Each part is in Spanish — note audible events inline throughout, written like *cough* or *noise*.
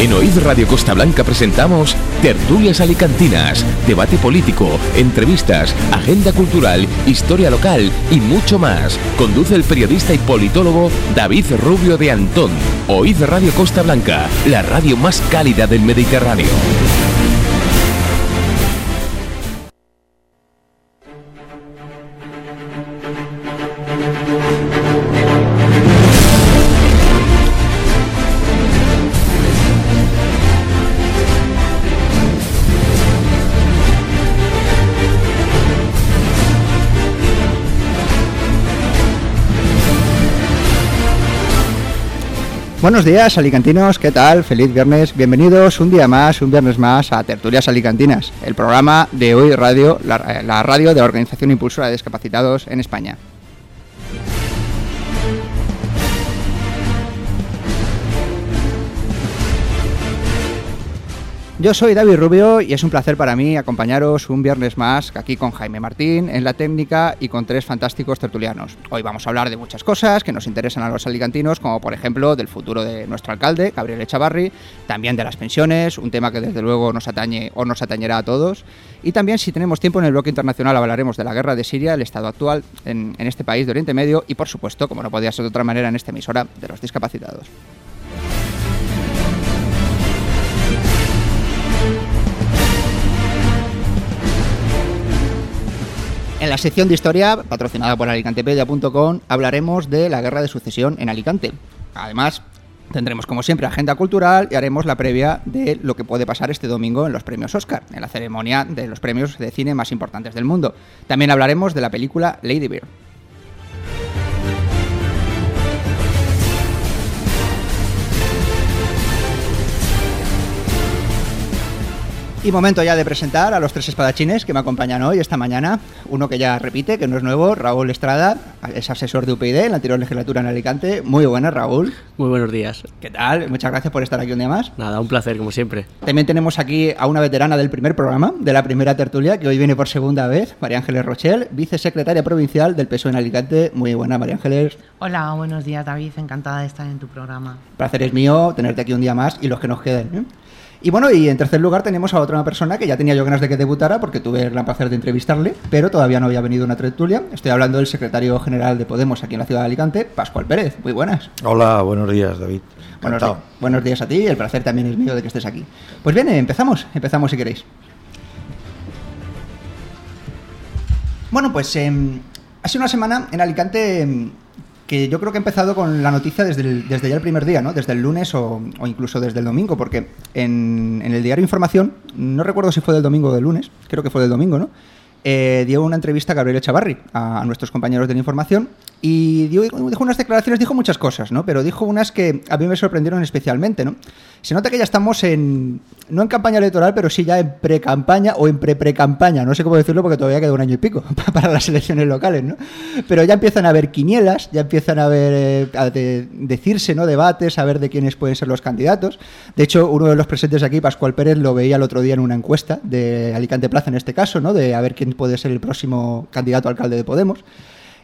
En Oíd Radio Costa Blanca presentamos Tertulias Alicantinas, debate político, entrevistas, agenda cultural, historia local y mucho más. Conduce el periodista y politólogo David Rubio de Antón. Oíd Radio Costa Blanca, la radio más cálida del Mediterráneo. Buenos días, alicantinos, ¿qué tal? Feliz viernes, bienvenidos un día más, un viernes más a Tertulias Alicantinas, el programa de Hoy Radio, la, la radio de la Organización Impulsora de Discapacitados en España. Yo soy David Rubio y es un placer para mí acompañaros un viernes más aquí con Jaime Martín en la técnica y con tres fantásticos tertulianos. Hoy vamos a hablar de muchas cosas que nos interesan a los alicantinos, como por ejemplo del futuro de nuestro alcalde, Gabriel Echavarri, también de las pensiones, un tema que desde luego nos atañe o nos atañerá a todos, y también si tenemos tiempo en el bloque internacional hablaremos de la guerra de Siria, el estado actual en, en este país de Oriente Medio y por supuesto, como no podía ser de otra manera en esta emisora, de los discapacitados. En la sección de historia, patrocinada por alicantepedia.com, hablaremos de la guerra de sucesión en Alicante. Además, tendremos como siempre agenda cultural y haremos la previa de lo que puede pasar este domingo en los premios Oscar, en la ceremonia de los premios de cine más importantes del mundo. También hablaremos de la película Lady Bird. Y momento ya de presentar a los tres espadachines que me acompañan hoy, esta mañana. Uno que ya repite, que no es nuevo, Raúl Estrada, es asesor de UPyD en la anterior legislatura en Alicante. Muy buenas, Raúl. Muy buenos días. ¿Qué tal? Muchas gracias por estar aquí un día más. Nada, un placer, como siempre. También tenemos aquí a una veterana del primer programa, de la primera tertulia, que hoy viene por segunda vez, María Ángeles Rochel, vicesecretaria provincial del PSOE en Alicante. Muy buena, María Ángeles. Hola, buenos días, David. Encantada de estar en tu programa. Placer es mío tenerte aquí un día más y los que nos queden. ¿eh? Y bueno, y en tercer lugar tenemos a otra persona que ya tenía yo ganas de que debutara porque tuve el gran placer de entrevistarle, pero todavía no había venido una tertulia. Estoy hablando del secretario general de Podemos aquí en la ciudad de Alicante, Pascual Pérez. Muy buenas. Hola, buenos días, David. Buenos, buenos días a ti, el placer también es mío de que estés aquí. Pues bien, empezamos, empezamos si queréis. Bueno, pues eh, hace una semana en Alicante eh, que yo creo que ha empezado con la noticia desde, desde ya el primer día, ¿no? Desde el lunes o, incluso desde el domingo, porque en, en, el diario Información, no recuerdo si fue del domingo o del lunes, creo que fue del domingo, ¿no? Eh, dio una entrevista a Gabriel Echavarri, a, a, nuestros compañeros de la información, y dio, dijo unas declaraciones, dijo muchas cosas, ¿no? Pero dijo unas que a mí me sorprendieron especialmente, ¿no? Se nota que ya estamos en, no en campaña electoral, pero sí ya en pre-campaña o en pre-pre-campaña, no sé cómo decirlo porque todavía queda un año y pico *laughs* para las elecciones locales, ¿no? Pero ya empiezan a haber quinielas, ya empiezan a haber, eh, a de, decirse, ¿no? Debates, a ver de quiénes pueden ser los candidatos. De hecho, uno de los presentes aquí, Pascual Pérez, lo veía el otro día en una encuesta de Alicante Plaza en este caso, ¿no? De a ver quién puede ser el próximo candidato a alcalde de Podemos.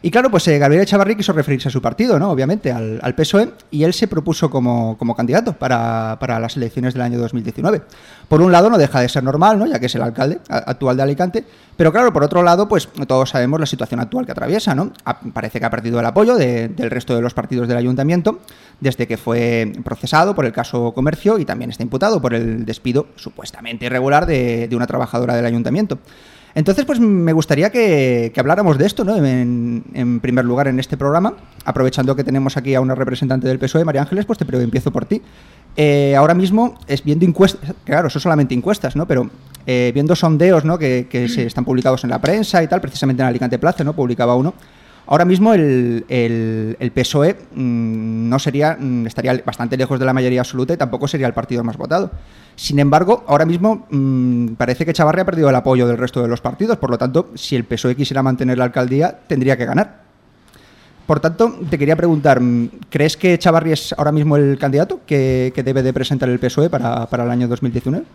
Y claro, pues eh, Gabriel Echavarri quiso referirse a su partido, ¿no? Obviamente, al, PSOE, y él se propuso como, como candidato para, para, las elecciones del año 2019. Por un lado, no deja de ser normal, ¿no? Ya que es el alcalde actual de Alicante, pero claro, por otro lado, pues todos sabemos la situación actual que atraviesa, ¿no? Parece que ha perdido el apoyo de, del resto de los partidos del ayuntamiento desde que fue procesado por el caso comercio y también está imputado por el despido supuestamente irregular de una trabajadora del ayuntamiento. Entonces, pues me gustaría que, que habláramos de esto, ¿no? En, en, primer lugar, en este programa, aprovechando que tenemos aquí a una representante del PSOE, María Ángeles, pues te empiezo por ti. Eh, ahora mismo es viendo encuestas, claro, son solamente encuestas, ¿no? Pero eh, viendo sondeos, ¿no? Que, se están publicados en la prensa y tal, precisamente en Alicante Plaza, ¿no? Publicaba uno. Ahora mismo el, PSOE mmm, no sería, mmm, estaría bastante lejos de la mayoría absoluta y tampoco sería el partido más votado. Sin embargo, ahora mismo mmm, parece que Chavarri ha perdido el apoyo del resto de los partidos, por lo tanto, si el PSOE quisiera mantener la alcaldía, tendría que ganar. Por tanto, te quería preguntar, ¿crees que Chavarri es ahora mismo el candidato que, debe de presentar el PSOE para, para el año 2019?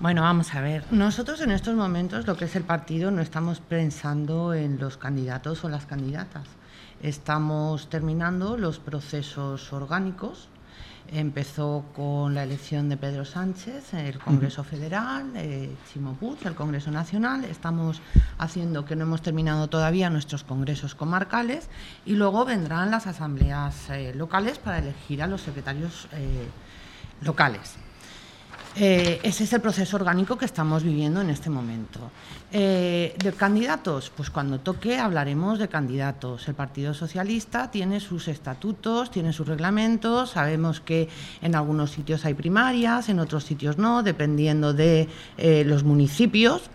Bueno, vamos a ver. Nosotros en estos momentos, lo que es el partido, no estamos pensando en los candidatos o las candidatas. Estamos terminando los procesos orgánicos Empezó con la elección de Pedro Sánchez, el Congreso Federal, eh, Chimo Puig, el Congreso Nacional. Estamos haciendo que no hemos terminado todavía nuestros congresos comarcales y luego vendrán las asambleas eh, locales para elegir a los secretarios eh, locales. Eh, ese es el proceso orgánico que estamos viviendo en este momento. Eh, ¿De candidatos? Pues cuando toque hablaremos de candidatos. El Partido Socialista tiene sus estatutos, tiene sus reglamentos. Sabemos que en algunos sitios hay primarias, en otros sitios no, dependiendo de eh, los municipios.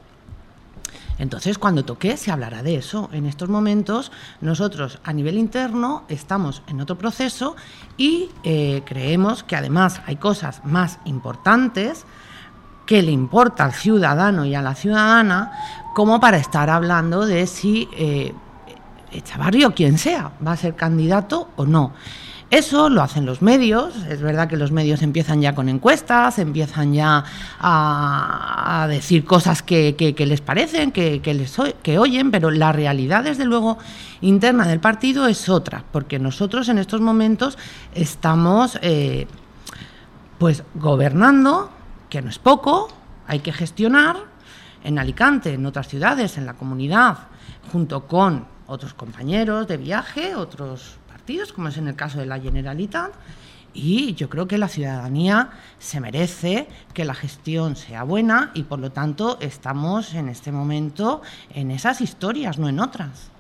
Entonces, cuando toque, se hablará de eso. En estos momentos, nosotros a nivel interno estamos en otro proceso y eh, creemos que además hay cosas más importantes que le importa al ciudadano y a la ciudadana como para estar hablando de si eh, o quien sea va a ser candidato o no. Eso lo hacen los medios, es verdad que los medios empiezan ya con encuestas, empiezan ya a, decir cosas que, les parecen, que, les, que oyen, pero la realidad, desde luego, interna del partido es otra, porque nosotros en estos momentos estamos eh, pues gobernando, que no es poco, hay que gestionar en Alicante, en otras ciudades, en la comunidad, junto con otros compañeros de viaje, otros como es en el caso de la Generalitat, y yo creo que la ciudadanía se merece que la gestión sea buena y por lo tanto estamos en este momento en esas historias, no en otras.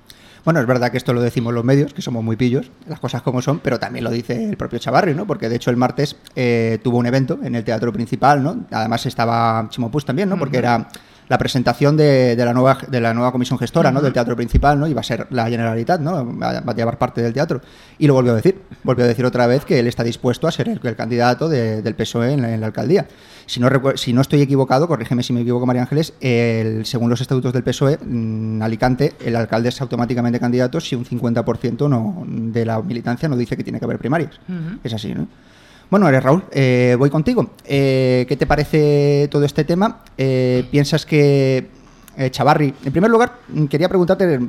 Bueno, es verdad que esto lo decimos los medios, que somos muy pillos, las cosas como son, pero también lo dice el propio Chavarri, ¿no? Porque de hecho el martes eh, tuvo un evento en el teatro principal, ¿no? Además estaba Chimopus también, ¿no? Porque era la presentación de, la nueva de la nueva comisión gestora ¿no? del teatro principal no iba a ser la Generalitat no va, a llevar parte del teatro. Y lo volvió a decir volvió a decir otra vez que él está dispuesto a ser el, candidato del PSOE en la, alcaldía. Si no si no estoy equivocado corrígeme si me equivoco María Ángeles el, según los estatutos del PSOE en Alicante el alcalde es automáticamente candidato si un 50% no de la militancia no dice que tiene que haber primarias. Es así no bueno, eres Raúl, eh, voy contigo. Eh, ¿Qué te parece todo este tema? Eh, ¿Piensas que Chavarri, en primer lugar, quería preguntarte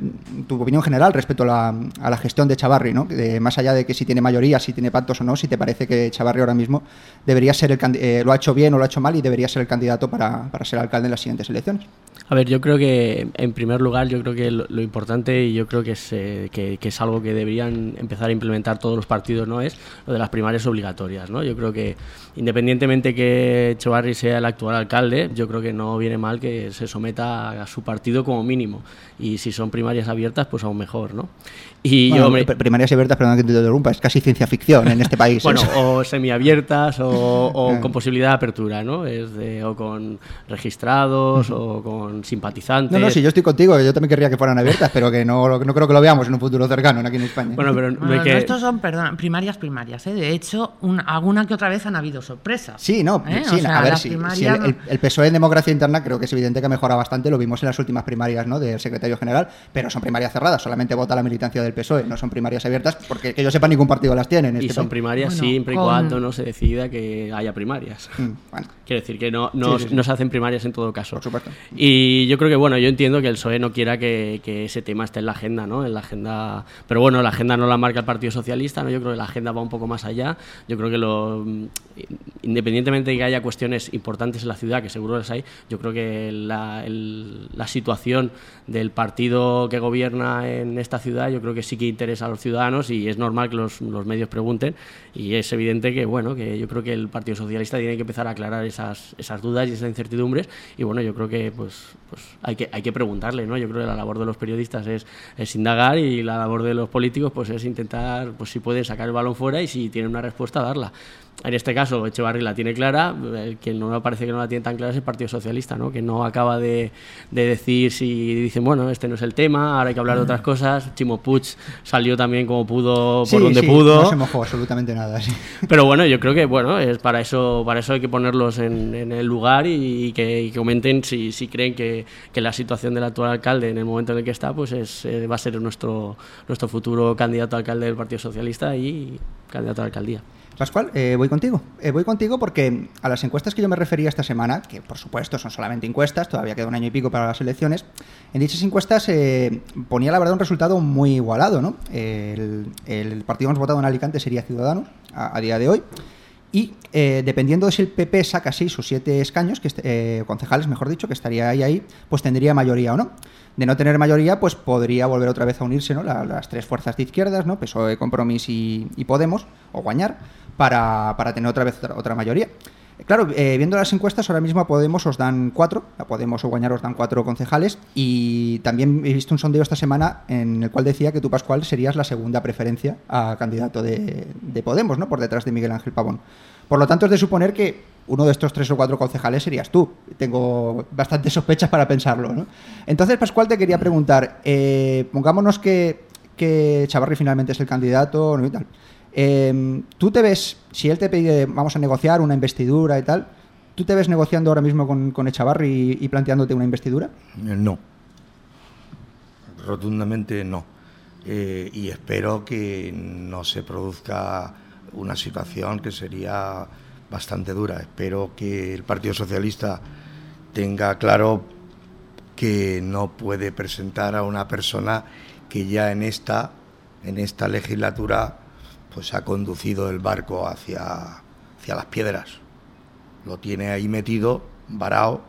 tu opinión general respecto a la, gestión de Chavarri, ¿no? más allá de que si tiene mayoría, si tiene pactos o no, si te parece que Chavarri ahora mismo debería ser el lo ha hecho bien o lo ha hecho mal y debería ser el candidato para, para ser alcalde en las siguientes elecciones. A ver, yo creo que en primer lugar, yo creo que lo, importante y yo creo que es, eh, que, es algo que deberían empezar a implementar todos los partidos, ¿no? Es lo de las primarias obligatorias, ¿no? Yo creo que independientemente que Chovarri sea el actual alcalde, yo creo que no viene mal que se someta a su partido como mínimo. Y si son primarias abiertas, pues aún mejor, ¿no? Y yo, primarias abiertas, perdón que te interrumpa, es casi ciencia ficción en este país. bueno, o semiabiertas o, o ah. con posibilidad de apertura, ¿no? Es o con registrados o con simpatizantes. No, no, si yo estoy contigo, yo también querría que fueran abiertas, pero que no, no creo que lo veamos en un futuro cercano aquí en España. Bueno, pero no que... estos son, perdón, primarias, primarias, ¿eh? De hecho, alguna que otra vez han habido sorpresas. Sí, no, ¿eh? sí, a ver, si, el, el, PSOE en democracia interna creo que es evidente que ha mejorado bastante, lo vimos en las últimas primarias, ¿no? Del secretario general, pero son primarias cerradas, solamente vota la militancia del PSOE, no son primarias abiertas, porque que yo sepa ningún partido las tiene. y este son primarias siempre y cuando no se decida que haya primarias. Mm, Quiero decir que no, no, se hacen primarias en todo caso. Por supuesto. Y yo creo que, bueno, yo entiendo que el PSOE no quiera que, ese tema esté en la agenda, ¿no? En la agenda... Pero bueno, la agenda no la marca el Partido Socialista, ¿no? Yo creo que la agenda va un poco más allá. Yo creo que lo... Independientemente de que haya cuestiones importantes en la ciudad, que seguro las hay, yo creo que la, la situación del partido que gobierna en esta ciudad, yo creo que sí que interesa a los ciudadanos y es normal que los, los, medios pregunten. Y es evidente que bueno que yo creo que el Partido Socialista tiene que empezar a aclarar esas, esas dudas y esas incertidumbres. Y bueno yo creo que pues, pues hay que hay que preguntarle no yo creo que la labor de los periodistas es, es indagar y la labor de los políticos pues es intentar pues si pueden sacar el balón fuera y si tienen una respuesta darla en este caso Echevarri la tiene clara, el que no me parece que no la tiene tan clara es el Partido Socialista, ¿no? que no acaba de, de, decir si dicen, bueno, este no es el tema, ahora hay que hablar de otras cosas. Chimo Puig salió también como pudo, por donde pudo. No se mojó absolutamente nada. Sí. Pero bueno, yo creo que bueno, es para eso, para eso hay que ponerlos en, en el lugar y, que, comenten si, si creen que, que, la situación del actual alcalde en el momento en el que está, pues es, eh, va a ser nuestro, nuestro futuro candidato a alcalde del Partido Socialista y candidato a la alcaldía. Pascual, eh, voy contigo. Eh, voy contigo porque a las encuestas que yo me refería esta semana, que por supuesto son solamente encuestas, todavía queda un año y pico para las elecciones, en dichas encuestas eh, ponía la verdad un resultado muy igualado. ¿no? El, partido más votado en Alicante sería Ciudadanos a, día de hoy. Y eh, dependiendo de si el PP saca seis o siete escaños, que concejales, mejor dicho, que estaría ahí, ahí, pues tendría mayoría o no. De no tener mayoría, pues podría volver otra vez a unirse ¿no? las tres fuerzas de izquierdas, ¿no? PSOE, Compromís y, Podemos, o Guañar, para, para tener otra vez otra mayoría. Claro, eh, viendo las encuestas, ahora mismo a Podemos os dan cuatro, a Podemos o Guañar os dan cuatro concejales y también he visto un sondeo esta semana en el cual decía que tú, Pascual, serías la segunda preferencia a candidato de, Podemos, ¿no? Por detrás de Miguel Ángel Pavón. Por lo tanto, es de suponer que uno de estos tres o cuatro concejales serías tú. Tengo bastantes sospechas para pensarlo, ¿no? Entonces, Pascual, te quería preguntar, eh, pongámonos que, que Chavarri finalmente es el candidato, ¿no? Y tal. Em, ¿Tú te ves, si él te pide, vamos a negociar una investidura y tal, ¿tú te ves negociando ahora mismo con, con Echavarri y, planteándote una investidura? Eh, no. Rotundamente no. Eh, y espero que no se produzca una situación que sería bastante dura. Espero que el Partido Socialista tenga claro que no puede presentar a una persona que ya en esta, en esta legislatura pues ha conducido el barco hacia, hacia las piedras. Lo tiene ahí metido, varado,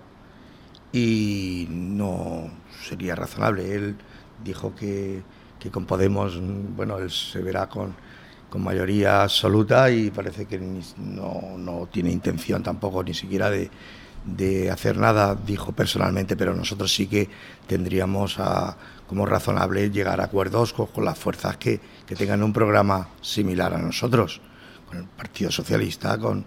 y no sería razonable. Él dijo que, con Podemos, bueno, él se verá con, con mayoría absoluta y parece que no, no, tiene intención tampoco ni siquiera de, de, hacer nada, dijo personalmente, pero nosotros sí que tendríamos a, como razonable llegar a acuerdos con las fuerzas que, que tengan un programa similar a nosotros, con el Partido Socialista, con,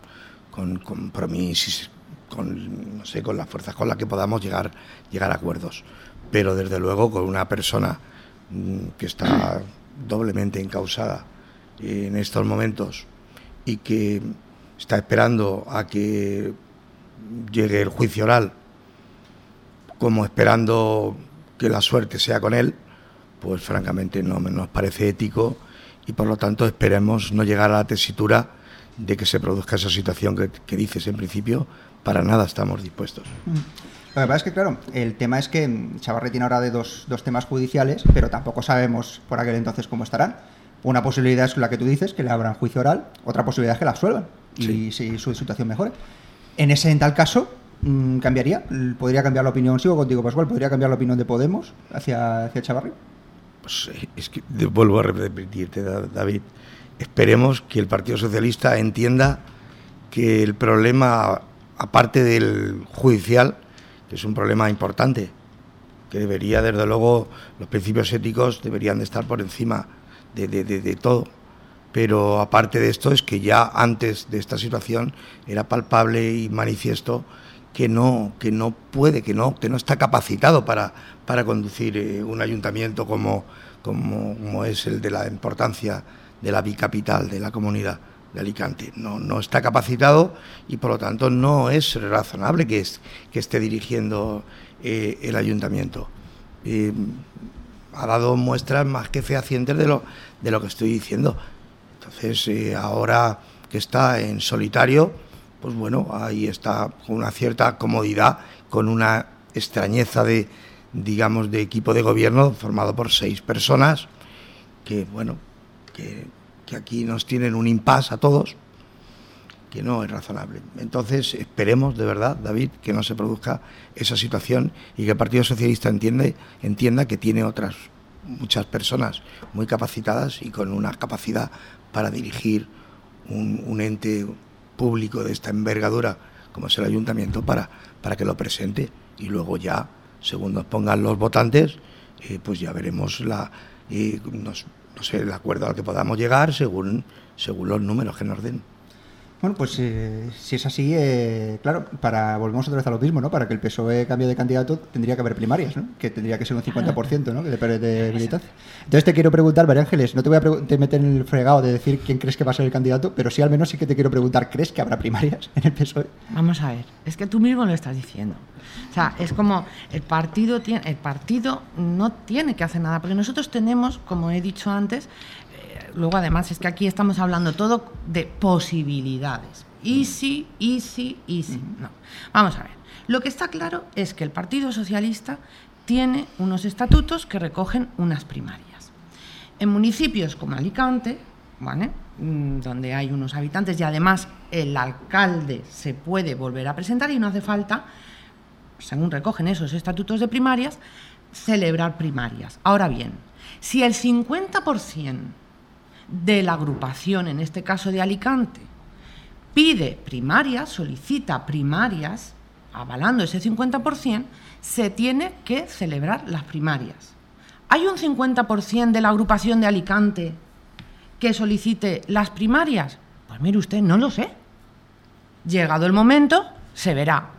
con compromisos, con, no sé, con las fuerzas con las que podamos llegar, llegar a acuerdos. Pero desde luego con una persona mm, que está *clears throat* doblemente encausada en estos momentos y que está esperando a que llegue el juicio oral, como esperando que la suerte sea con él, pues francamente no nos parece ético y por lo tanto esperemos no llegar a la tesitura de que se produzca esa situación que, dices en principio, para nada estamos dispuestos. Mm. Lo que pasa es que, claro, el tema es que Chavarri tiene ahora de dos, dos temas judiciales, pero tampoco sabemos por aquel entonces cómo estarán. Una posibilidad es la que tú dices, que le abran juicio oral, otra posibilidad es que la absuelvan y si su situación mejore. En ese en tal caso, mm, ¿cambiaría? ¿Podría cambiar la opinión? Sigo contigo, Pascual, ¿podría cambiar la opinión de Podemos hacia, hacia Chavarri? pues eh, es que vuelvo a repetirte, David, esperemos que el Partido Socialista entienda que el problema, aparte del judicial, que es un problema importante, que debería, desde luego, los principios éticos deberían de estar por encima de, de todo. Pero aparte de esto es que ya antes de esta situación era palpable y manifiesto que no, que no puede, que no, que no está capacitado para, para conducir eh, un ayuntamiento como, como, es el de la importancia de la bicapital de la comunidad de Alicante. No, no está capacitado y por lo tanto no es razonable que, es, que esté dirigiendo eh, el ayuntamiento. ha dado muestras más que fehacientes de lo, de lo que estoy diciendo. Entonces, eh, ahora que está en solitario, pues bueno, ahí está con una cierta comodidad, con una extrañeza de, digamos, de equipo de gobierno formado por seis personas que, bueno, que, aquí nos tienen un impas a todos, que no es razonable. Entonces, esperemos de verdad, David, que no se produzca esa situación y que el Partido Socialista entiende, entienda que tiene otras muchas personas muy capacitadas y con una capacidad para dirigir un, ente público de esta envergadura como es el ayuntamiento para, para que lo presente y luego ya, según nos pongan los votantes, eh, pues ya veremos la, eh, no sé, el acuerdo al que podamos llegar según, según los números que nos den. Bueno, pues eh, si es así, eh, claro, para volvemos otra vez a lo mismo, ¿no? Para que el PSOE cambie de candidato tendría que haber primarias, ¿no? Que tendría que ser un 50%, ¿no? De, de militancia. Entonces te quiero preguntar, María Ángeles, no te voy a meter en el fregado de decir quién crees que va a ser el candidato, pero sí al menos sí que te quiero preguntar, ¿crees que habrá primarias en el PSOE? Vamos a ver, es que tú mismo lo estás diciendo. O sea, es como el partido tiene, el partido no tiene que hacer nada, porque nosotros tenemos, como he dicho antes, luego además es que aquí estamos hablando todo de posibilidades. Easy, easy, easy. No. Vamos a ver. Lo que está claro es que el Partido Socialista tiene unos estatutos que recogen unas primarias. En municipios como Alicante, ¿vale? Mm, donde hay unos habitantes y además el alcalde se puede volver a presentar y no hace falta, según recogen esos estatutos de primarias, celebrar primarias. Ahora bien, si el 50% de la agrupación, en este caso de Alicante, pide primarias, solicita primarias, avalando ese 50%, se tiene que celebrar las primarias. ¿Hay un 50% de la agrupación de Alicante que solicite las primarias? Pues mire usted, no lo sé. Llegado el momento, se verá.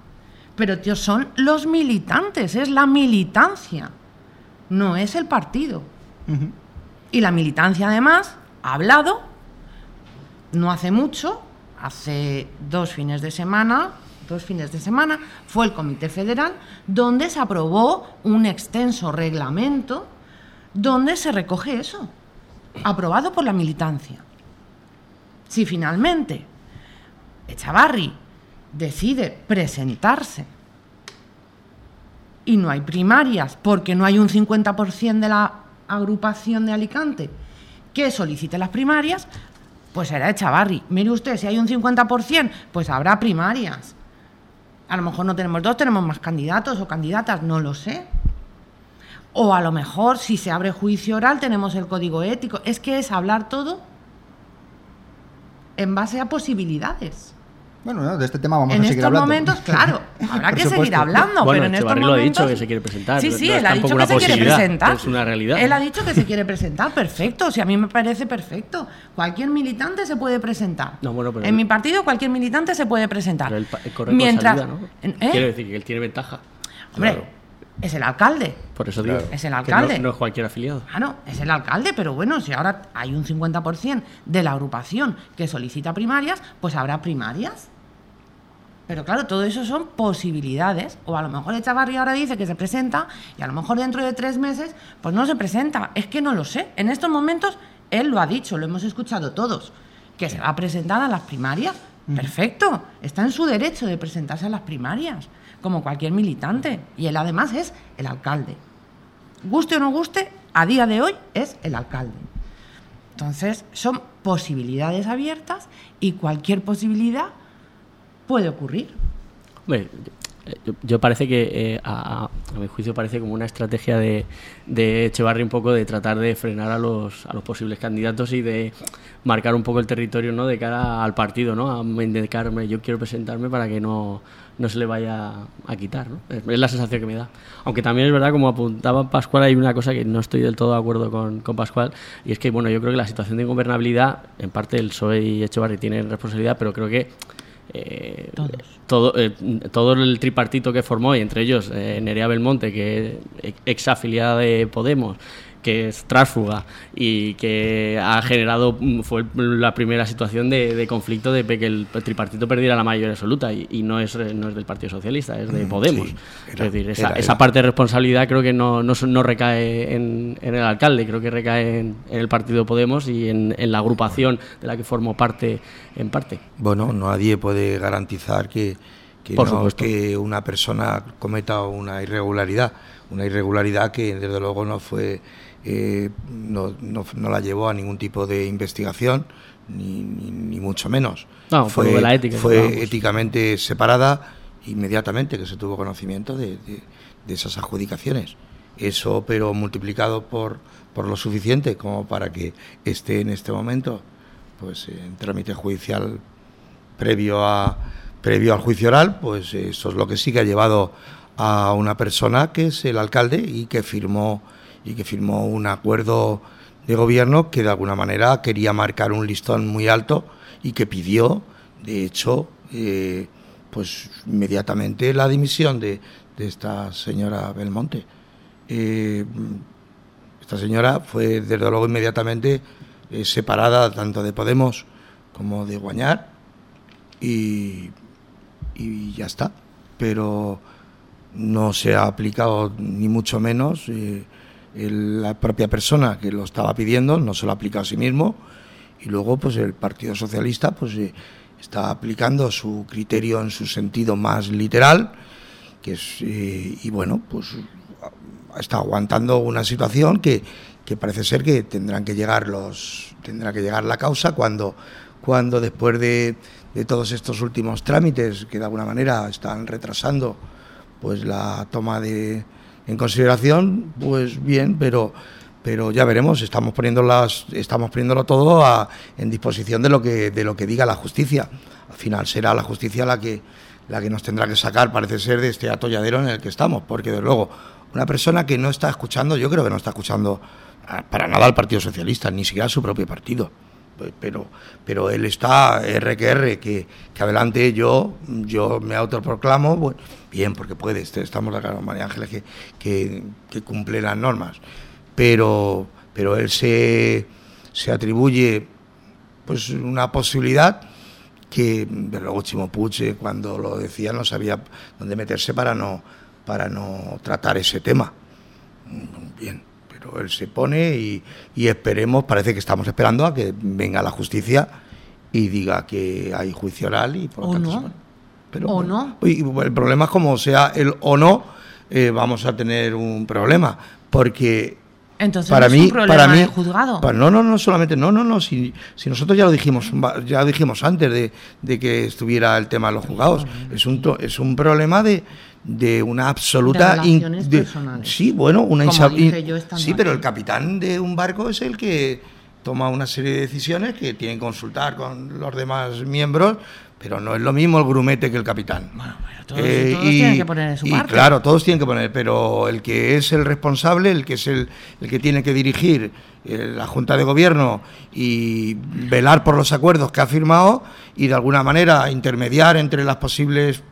Pero tío, son los militantes, es la militancia, no es el partido. Y la militancia, además, hablado, no hace mucho, hace dos fines de semana, dos fines de semana, fue el Comité Federal, donde se aprobó un extenso reglamento donde se recoge eso, aprobado por la militancia. Si finalmente Echavarri decide presentarse y no hay primarias porque no hay un 50% de la agrupación de Alicante que solicite las primarias, pues será Echavarri. Mire usted, si hay un 50%, pues habrá primarias. A lo mejor no tenemos dos, tenemos más candidatos o candidatas, no lo sé. O a lo mejor, si se abre juicio oral, tenemos el código ético. Es que es hablar todo en base a posibilidades. Bueno, de este tema vamos a seguir hablando. *laughs* En estos momentos, claro, habrá que seguir hablando, pero en estos momentos... lo ha dicho que se quiere presentar. Sí, sí, él ha dicho que se quiere presentar. Es una realidad. Él ha dicho que se quiere presentar, perfecto, si a mí me parece perfecto. Cualquier militante se puede presentar. No, bueno, pero en mi partido cualquier militante se puede presentar. Pero el, Mientras, salida, ¿no? ¿eh? Quiere decir que él tiene ventaja. Hombre, es el alcalde. Por eso digo. Es el alcalde. No, no, es cualquier afiliado. Claro, es el alcalde, pero bueno, si ahora hay un 50% de la agrupación que solicita primarias, pues habrá primarias. Pero claro, todo eso son posibilidades. O a lo mejor Echavarri ahora dice que se presenta y a lo mejor dentro de tres meses, pues no se presenta. Es que no lo sé. En estos momentos, él lo ha dicho, lo hemos escuchado todos, que se va a presentar a las primarias. Perfecto, está en su derecho de presentarse a las primarias, como cualquier militante. Y él además es el alcalde. Guste o no guste, a día de hoy es el alcalde. Entonces, son posibilidades abiertas y cualquier posibilidad puede ocurrir. yo, parece que, eh, a, mi juicio, parece como una estrategia de, de Echevarri un poco de tratar de frenar a los, a los posibles candidatos y de marcar un poco el territorio ¿no? de cara al partido, ¿no? a indicarme, yo quiero presentarme para que no, no se le vaya a quitar. ¿no? Es, la sensación que me da. Aunque también es verdad, como apuntaba Pascual, hay una cosa que no estoy del todo de acuerdo con, con Pascual, y es que bueno, yo creo que la situación de ingobernabilidad, en parte el PSOE y Echevarri tienen responsabilidad, pero creo que eh, todo, eh, todo el tripartito que formó, y entre ellos eh, Nerea Belmonte, que es ex afiliada de Podemos, que es tránsfuga y que ha generado, mm, fue la primera situación de, conflicto de que el tripartito perdiera la mayoría absoluta y, no, es, no es del Partido Socialista, es de mm, Podemos. es decir, esa, parte de responsabilidad creo que no, no, recae en, el alcalde, creo que recae en, el Partido Podemos y en, la agrupación de la que formó parte en parte. Bueno, nadie puede garantizar que, que, que una persona cometa una irregularidad, una irregularidad que desde luego no fue eh, no, no, la llevó a ningún tipo de investigación, ni, ni, mucho menos. fue, la ética, fue éticamente separada inmediatamente que se tuvo conocimiento de, de, esas adjudicaciones. Eso, pero multiplicado por, por lo suficiente como para que esté en este momento pues en trámite judicial previo a previo al juicio oral, pues eso es lo que sí que ha llevado a una persona que es el alcalde y que firmó y que firmó un acuerdo de gobierno que de alguna manera quería marcar un listón muy alto y que pidió, de hecho, eh, pues inmediatamente la dimisión de, esta señora Belmonte. Eh, esta señora fue, desde luego, inmediatamente eh, separada tanto de Podemos como de Guañar y, y ya está. Pero no se ha aplicado ni mucho menos la propia persona que lo estaba pidiendo no se lo aplica a sí mismo y luego pues el Partido Socialista pues eh, está aplicando su criterio en su sentido más literal que es eh, y bueno pues está aguantando una situación que, que parece ser que tendrán que llegar los tendrá que llegar la causa cuando, cuando después de, de todos estos últimos trámites que de alguna manera están retrasando pues la toma de en consideración, pues bien, pero pero ya veremos, estamos poniendo las, estamos poniéndolo todo a, en disposición de lo que de lo que diga la justicia. Al final será la justicia la que la que nos tendrá que sacar, parece ser, de este atolladero en el que estamos, porque de luego una persona que no está escuchando, yo creo que no está escuchando para nada al Partido Socialista, ni siquiera a su propio partido. Pero, pero él está RQR, que, que adelante yo, yo me autoproclamo, bueno, bien, porque puede, este, estamos de acuerdo, María Ángeles, que, que, cumple las normas, pero, pero él se, se atribuye pues una posibilidad que luego Chimo Puche cuando lo decía no sabía dónde meterse para no para no tratar ese tema. Bien, pero él se pone y, y esperemos, parece que estamos esperando a que venga la justicia y diga que hay juicio oral y por lo tanto. No. Pero, o no. Y el problema es como sea el o no, eh, vamos a tener un problema. Porque entonces para no mí, un para mí, juzgado. pa- no, no, no solamente, no, no, no, si, si nosotros ya lo dijimos, ya lo dijimos antes de, de que estuviera el tema de los juzgados, es un, es un problema de, de una absoluta, De relaciones de- personales. sí, bueno, una sí, pero aquí. el capitán de un barco es el que toma una serie de decisiones que tienen que consultar con los demás miembros, pero no es lo mismo el grumete que el capitán. Bueno, pero todos- todos tienen que poner de su y parte. Claro, todos tienen que poner, pero el que es el responsable, el que es el, el que tiene que dirigir eh, la Junta de Gobierno y velar por los acuerdos que ha firmado y de alguna manera intermediar entre las posibles,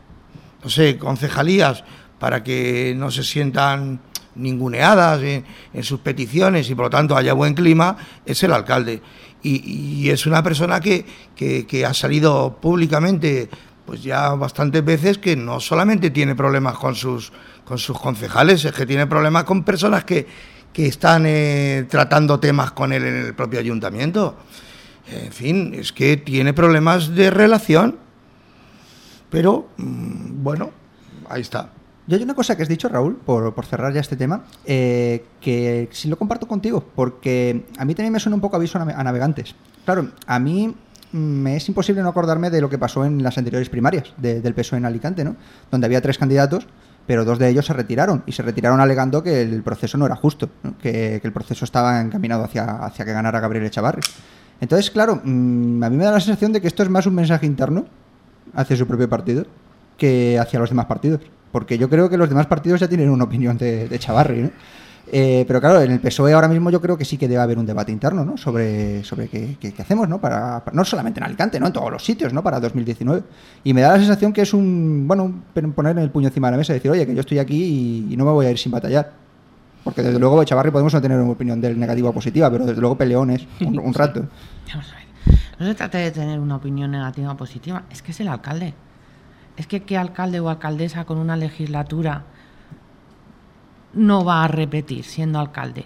no sé, concejalías para que no se sientan ninguneadas en, sus peticiones y por lo tanto haya buen clima, es el alcalde. Y, es una persona que, que, que ha salido públicamente pues ya bastantes veces que no solamente tiene problemas con sus con sus concejales, es que tiene problemas con personas que, que están eh, tratando temas con él en el propio ayuntamiento. En fin, es que tiene problemas de relación. Pero, mm, bueno, ahí está. Yo hay una cosa que has dicho, Raúl, por, por cerrar ya este tema, eh, que sí lo comparto contigo, porque a mí también me suena un poco aviso a nave- a navegantes. Claro, a mí mm, me es imposible no acordarme de lo que pasó en las anteriores primarias de- del PSOE en Alicante, ¿no? Donde había tres candidatos, pero dos de ellos se retiraron, y se retiraron alegando que el proceso no era justo, que el proceso estaba encaminado hacia, hacia que ganara Gabriel Echavarri. Entonces, claro, mm, a mí me da la sensación de que esto es más un mensaje interno hacia su propio partido que hacia los demás partidos. Porque yo creo que los demás partidos ya tienen una opinión de, de Chavarri, ¿no? Eh, pero claro, en el PSOE ahora mismo yo creo que sí que debe haber un debate interno, ¿no? Sobre, sobre qué, qué- qué hacemos, ¿no? Para, para- no solamente en Alicante, ¿no? En todos los sitios, ¿no? Para 2019. Y me da la sensación que es un, bueno, poner el puño encima de la mesa y decir, oye, que yo estoy aquí y, y no me voy a ir sin batallar. Porque desde luego Chavarri podemos no tener una opinión del negativa o positiva, pero desde luego peleones *laughs* un, un rato. Vamos a ver. No se trata de tener una opinión negativa o positiva, es que es el alcalde. Es que qué alcalde o alcaldesa con una legislatura no va a repetir siendo alcalde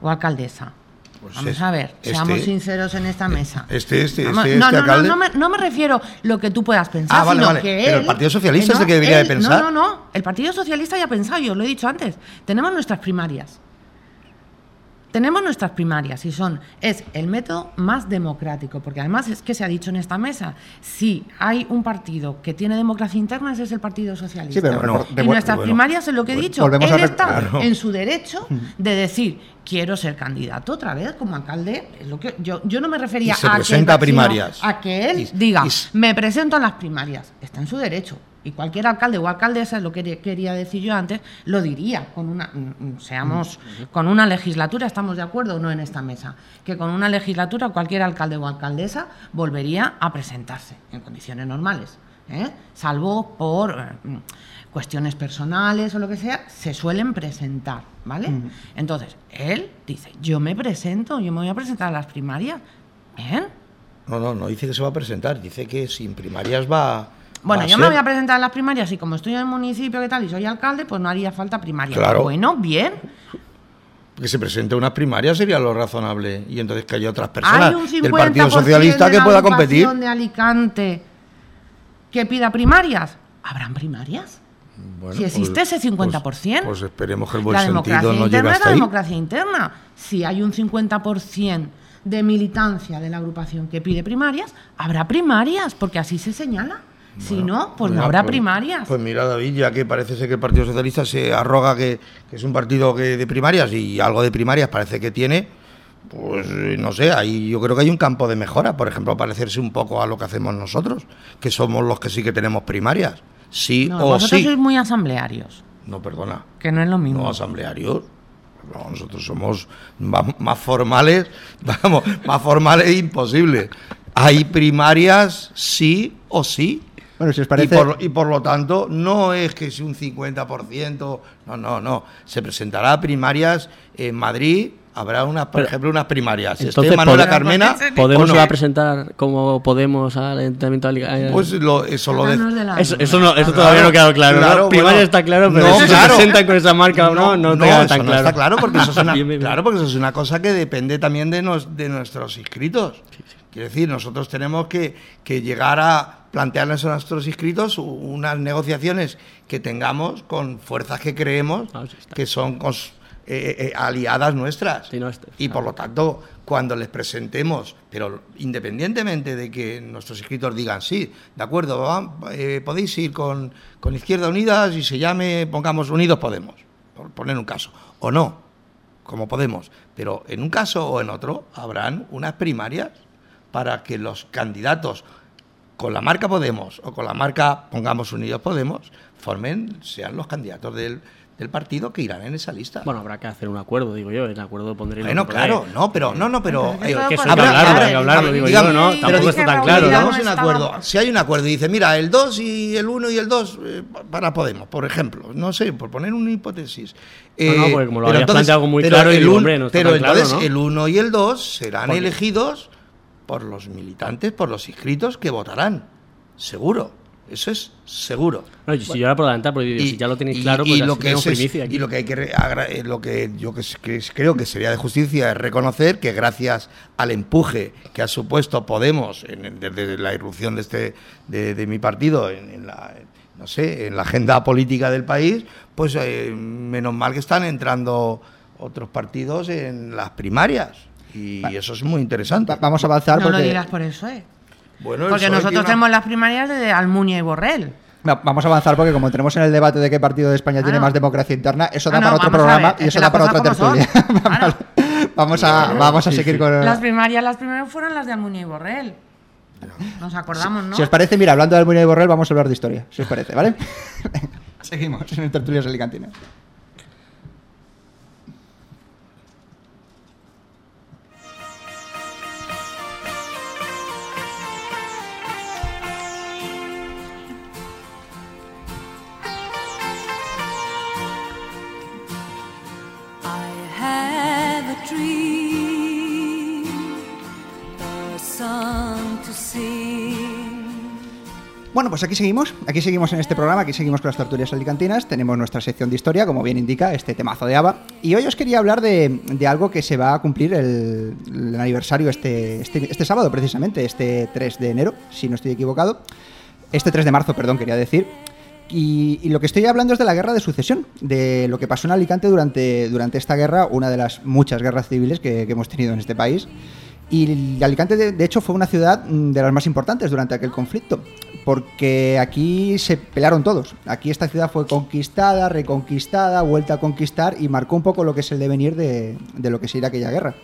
o alcaldesa. Pues Vamos es- a ver, este- seamos sinceros en esta mesa. Este, este, Vamos- este, no, este no, no, alcalde. no me, no me refiero lo que tú puedas pensar, Ah, vale, sino vale. que Pero él- el Partido Socialista es el que debería de pensar. No, no, no. El Partido Socialista ya ha pensado, yo lo he dicho antes. Tenemos nuestras primarias. Tenemos nuestras primarias y son es el método más democrático, porque además es que se ha dicho en esta mesa, si hay un partido que tiene democracia interna ese es el Partido Socialista. Sí, pero Bueno, recor- y nuestras bueno, primarias es lo que he vol- dicho. Él está Claro. en su derecho de decir quiero ser candidato otra vez como alcalde. Es lo que yo, yo no me refería Y se a presenta que, primarias. a que él Y- diga y me presento a las primarias. Está en su derecho. Y cualquier alcalde o alcaldesa, es lo que quería decir yo antes, lo diría con una, mm, seamos, con una legislatura, ¿estamos de acuerdo o no en esta mesa? Que con una legislatura cualquier alcalde o alcaldesa volvería a presentarse en condiciones normales. ¿eh? Salvo por eh, mm, cuestiones personales o lo que sea, se suelen presentar, ¿vale? Entonces, él dice, yo me presento, yo me voy a presentar a las primarias. Bien, No, no, no dice que se va a presentar, dice que sin primarias va. Bueno, yo me voy a presentar a las primarias y como estoy en el municipio que tal y soy alcalde, pues no haría falta primaria. Claro. Bueno, bien. Que se presente unas primarias sería lo razonable. Y entonces que haya otras personas Hay un 50% del Partido Socialista de que pueda competir. de Alicante que pida primarias. ¿Habrán primarias? Bueno, si existe ese 50%. Pues, pues esperemos que el buen la sentido no llegue hasta la ahí. democracia interna. Si hay un 50% de militancia de la agrupación que pide primarias, habrá primarias, porque así se señala. Si no, pues no habrá pues- primarias. Pues mira, David, ya que parece ser que el Partido Socialista se arroga que, que es un partido que de primarias y algo de primarias parece que tiene, pues eh, no sé, ahí yo creo que hay un campo de mejora. Por ejemplo, parecerse un poco a lo que hacemos nosotros, que somos los que sí que tenemos primarias. Sí No, o vosotros sí. sois muy asamblearios, No, perdona. que no es lo mismo. No, asamblearios. No, nosotros somos más, más formales, *laughs* vamos, más formales imposible. Hay primarias sí o sí. Bueno, si os Y por, y por lo tanto, no es que sea un 50%, no, no, no. Se presentará a primarias en Madrid, habrá unas, por Pero- ejemplo, unas primarias. Si Entonces, Manuela ¿pod- Carmena, ¿Podemos no. va a presentar como Podemos al Ayuntamiento de Alicante? Pues lo- eso lo de, Eso, eso, no, eso Claro, todavía no ha quedado claro. claro, ¿no? Primaria bueno, está claro, pero no, si claro. se presentan con esa marca o no, no, te queda tan no claro. está claro porque eso es una, *laughs* Bien, bien, bien. claro, porque eso es una cosa que depende también de, nos- de nuestros inscritos. Quiero decir, nosotros tenemos que, que llegar a plantearles a nuestros inscritos unas negociaciones que tengamos con fuerzas que creemos Ah, sí, que son cons- eh, eh, aliadas nuestras. Sí, no, y por lo tanto, cuando les presentemos, pero independientemente de que nuestros inscritos digan, sí, de acuerdo, eh, podéis ir con, con Izquierda Unidas y se llame, pongamos Unidos Podemos, por poner un caso, o no, como Podemos, pero en un caso o en otro habrán unas primarias para que los candidatos con la marca Podemos o con la marca, pongamos Unidos Podemos, formen, sean los candidatos del, del partido que irán en esa lista. Bueno, habrá que hacer un acuerdo, digo yo. El acuerdo pondré Bueno, claro, no, pero no, no, pero eh, que eso hay que habrá- hablarlo, hay que hablarlo, digo yo, digamos, ¿no? pero Tampoco está tan claro, ¿no? un acuerdo. Si hay un acuerdo y dice, mira, el 2 y el 1 y el 2 eh, para Podemos, por ejemplo, no sé, por poner una hipótesis. Eh, No, no, porque como lo pero habías planteado algo muy pero claro, y el digo, un- hombre, no está pero tan claro, entonces ¿no? el 1 y el 2 serán Porque- elegidos por los militantes, por los inscritos que votarán. Seguro. Eso es seguro. No, si yo era por adelantar, porque digo, si ya lo tenéis y- claro, y pues lo así que es- primicia aquí. y lo que hay que eh, lo que yo creo que sería de justicia es reconocer que gracias al empuje que ha supuesto Podemos en- en- desde la irrupción de este de, de mi partido en, en la no sé en la agenda política del país pues eh, menos mal que están entrando otros partidos en las primarias y eso es muy interesante Va- Vamos a avanzar No lo porque... digas por eso, ¿eh? bueno Porque nosotros tiene una- tenemos las primarias de Almunia y Borrell. Va- Vamos a avanzar porque como tenemos en el debate de qué partido de España tiene Ah, no. más democracia interna, eso da Ah, no, para otro programa ver, y es eso da para otra tertulia. *laughs* vamos a, vamos a seguir con... Las primarias, las primeras fueron las de Almunia y Borrell. Nos acordamos, ¿no? Si os parece, mira, hablando de Almunia y Borrell, vamos a hablar de historia, si os parece, ¿vale? *laughs* Seguimos en el Tertulias Alicantinas. Bueno, pues aquí seguimos, aquí seguimos en este programa, aquí seguimos con las tertulias alicantinas, tenemos nuestra sección de historia, como bien indica, este temazo de ABBA, y hoy os quería hablar de, de algo que se va a cumplir el, aniversario este, este, este sábado, precisamente, este 3 de enero, si no estoy equivocado, este 3 de marzo, perdón, quería decir, y, lo que estoy hablando es de la guerra de sucesión, de lo que pasó en Alicante durante, durante esta guerra, una de las muchas guerras civiles que hemos tenido en este país. Y Alicante, de, hecho, fue una ciudad mm, de las más importantes durante aquel conflicto, porque aquí se pelearon todos. Aquí esta ciudad fue conquistada, reconquistada, vuelta a conquistar y marcó un poco lo que es el devenir de, de lo que sería aquella guerra.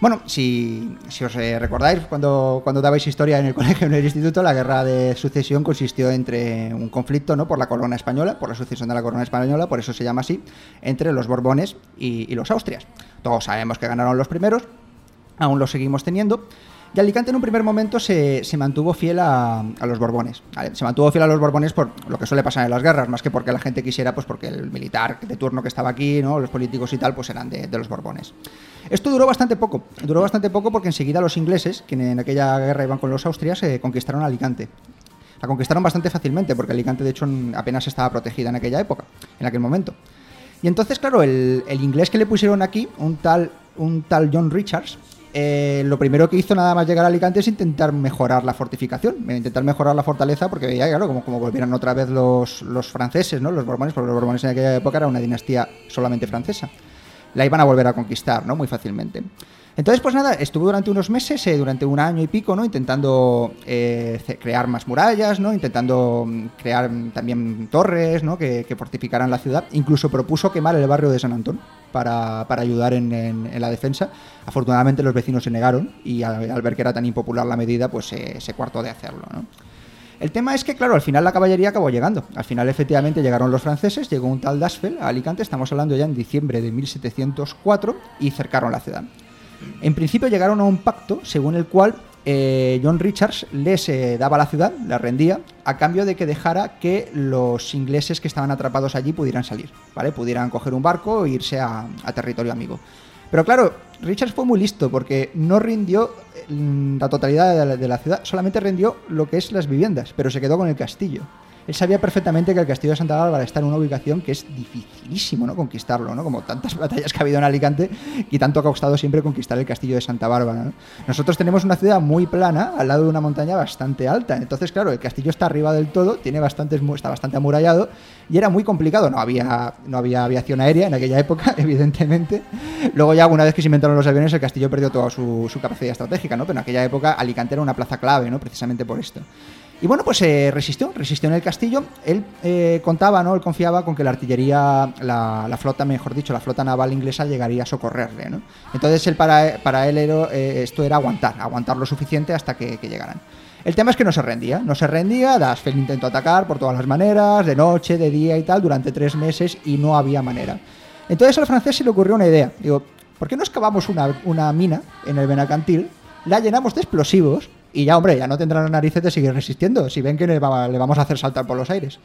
Bueno, si, si os eh, recordáis, cuando, cuando dabais historia en el *laughs* colegio, en el instituto, la guerra de sucesión consistió entre un conflicto ¿no? por la corona española, por la sucesión de la corona española, por eso se llama así, entre los Borbones y, y los Austrias. Todos sabemos que ganaron los primeros, aún lo seguimos teniendo. Y Alicante en un primer momento se, se mantuvo fiel a, los Borbones. Se mantuvo fiel a los Borbones por lo que suele pasar en las guerras, más que porque la gente quisiera, pues porque el militar de turno que estaba aquí, ¿no? los políticos y tal, pues eran de, los Borbones. Esto duró bastante poco. Duró bastante poco porque enseguida los ingleses, que en aquella guerra iban con los Austrias, eh, conquistaron Alicante. La conquistaron bastante fácilmente porque Alicante, de hecho, apenas estaba protegida en aquella época, en aquel momento. Y entonces, claro, el, el inglés que le pusieron aquí, un tal, un tal John Richards, eh, lo primero que hizo nada más llegar a Alicante es intentar mejorar la fortificación, eh, intentar mejorar la fortaleza, porque veía, claro, como, como volvieran otra vez los, los franceses, ¿no? Los borbones, porque los borbones en aquella época era una dinastía solamente francesa. La iban a volver a conquistar, ¿no? Muy fácilmente. Entonces, pues nada, estuvo durante unos meses, eh, durante un año y pico, ¿no? Intentando eh, crear más murallas, ¿no? Intentando mm, crear también torres, ¿no? Que, fortificaran la ciudad. Incluso propuso quemar el barrio de San Antón para, para ayudar en, la defensa. Afortunadamente los vecinos se negaron y al, ver que era tan impopular la medida, pues se se cuartó de hacerlo. El tema es que, claro, al final la caballería acabó llegando. Al final, efectivamente, llegaron los franceses, llegó un tal Dasfel a Alicante, estamos hablando ya en diciembre de 1704, y cercaron la ciudad. En principio llegaron a un pacto según el cual eh, John Richards les eh, daba la ciudad, la rendía, a cambio de que dejara que los ingleses que estaban atrapados allí pudieran salir, ¿vale? Pudieran coger un barco e irse a, territorio amigo. Pero claro, Richards fue muy listo porque no rindió mm, la totalidad de la, de la ciudad, solamente rindió lo que es las viviendas, pero se quedó con el castillo. Él sabía perfectamente que el castillo de Santa Bárbara está en una ubicación que es dificilísimo ¿no? conquistarlo, ¿no? como tantas *laughs* batallas que ha habido en Alicante y tanto ha costado siempre conquistar el castillo de Santa Bárbara. ¿no? Nosotros tenemos una ciudad muy plana al lado de una montaña bastante alta, entonces claro, el castillo está arriba del todo, tiene bastantes, está bastante amurallado y era muy complicado. No había, no había aviación aérea en aquella época, *laughs* evidentemente. Luego ya una vez que se inventaron los aviones, el castillo perdió toda su, su capacidad estratégica, ¿no? pero en aquella época Alicante era una plaza clave, ¿no? precisamente por esto. Y bueno, pues eh, resistió, resistió en el castillo. Él eh, contaba, ¿no? Él confiaba con que la artillería, la, flota, mejor dicho, la flota naval inglesa llegaría a socorrerle, ¿no? Entonces él para, para él era, eh, esto era aguantar, aguantar lo suficiente hasta que, que llegaran. El tema es que no se rendía, no se rendía, Dasfeld intentó atacar por todas las maneras, de noche, de día y tal, durante tres meses y no había manera. Entonces al francés se le ocurrió una idea. Digo, ¿por qué no excavamos una, una mina en el Benacantil, la llenamos de explosivos y ya, hombre, ya no tendrán narices de seguir resistiendo, si ven que le, va- le vamos a hacer saltar por los aires?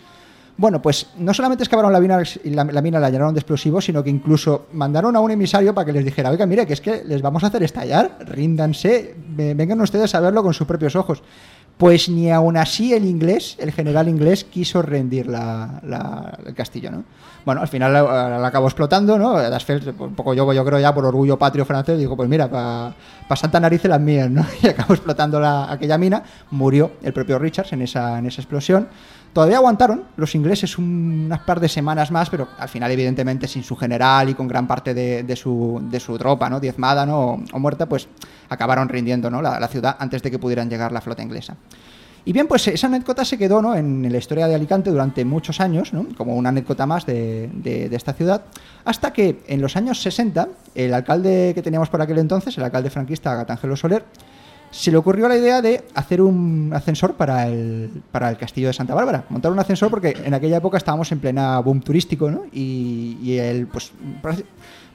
Bueno, pues no solamente excavaron la mina, la, la mina, la llenaron de explosivos, sino que incluso mandaron a un emisario para que les dijera, oiga, mire, que es que les vamos a hacer estallar, ríndanse, ve- vengan ustedes a verlo con sus propios ojos. Pues ni aún así el inglés, el general inglés, quiso rendir la- el castillo, ¿no? Bueno, al final la, acabó explotando, ¿no? Dasfeld, un poco yo, yo creo ya por orgullo patrio francés, digo, pues mira, para pa santa narices las mías, ¿no? *laughs* Y acabó explotando la- aquella mina, murió el propio Richards en esa, en esa explosión. Todavía aguantaron los ingleses un- unas par de semanas más, pero al final, evidentemente, sin su general y con gran parte de, su, tropa, ¿no? Diezmada, ¿no? O, muerta, pues acabaron rindiendo, ¿no? La, ciudad antes de que pudieran llegar la flota inglesa. Y bien, pues esa anécdota se quedó ¿no? en la historia de Alicante durante muchos años, ¿no? como una anécdota más de, de- de esta ciudad, hasta que en los años 60 el alcalde que teníamos por aquel entonces, el alcalde franquista Gatangelo Soler, se le ocurrió la idea de hacer un ascensor para el, para el castillo de Santa Bárbara. Montar un ascensor porque en aquella época estábamos en plena boom turístico, ¿no? Y, el, pues, bás-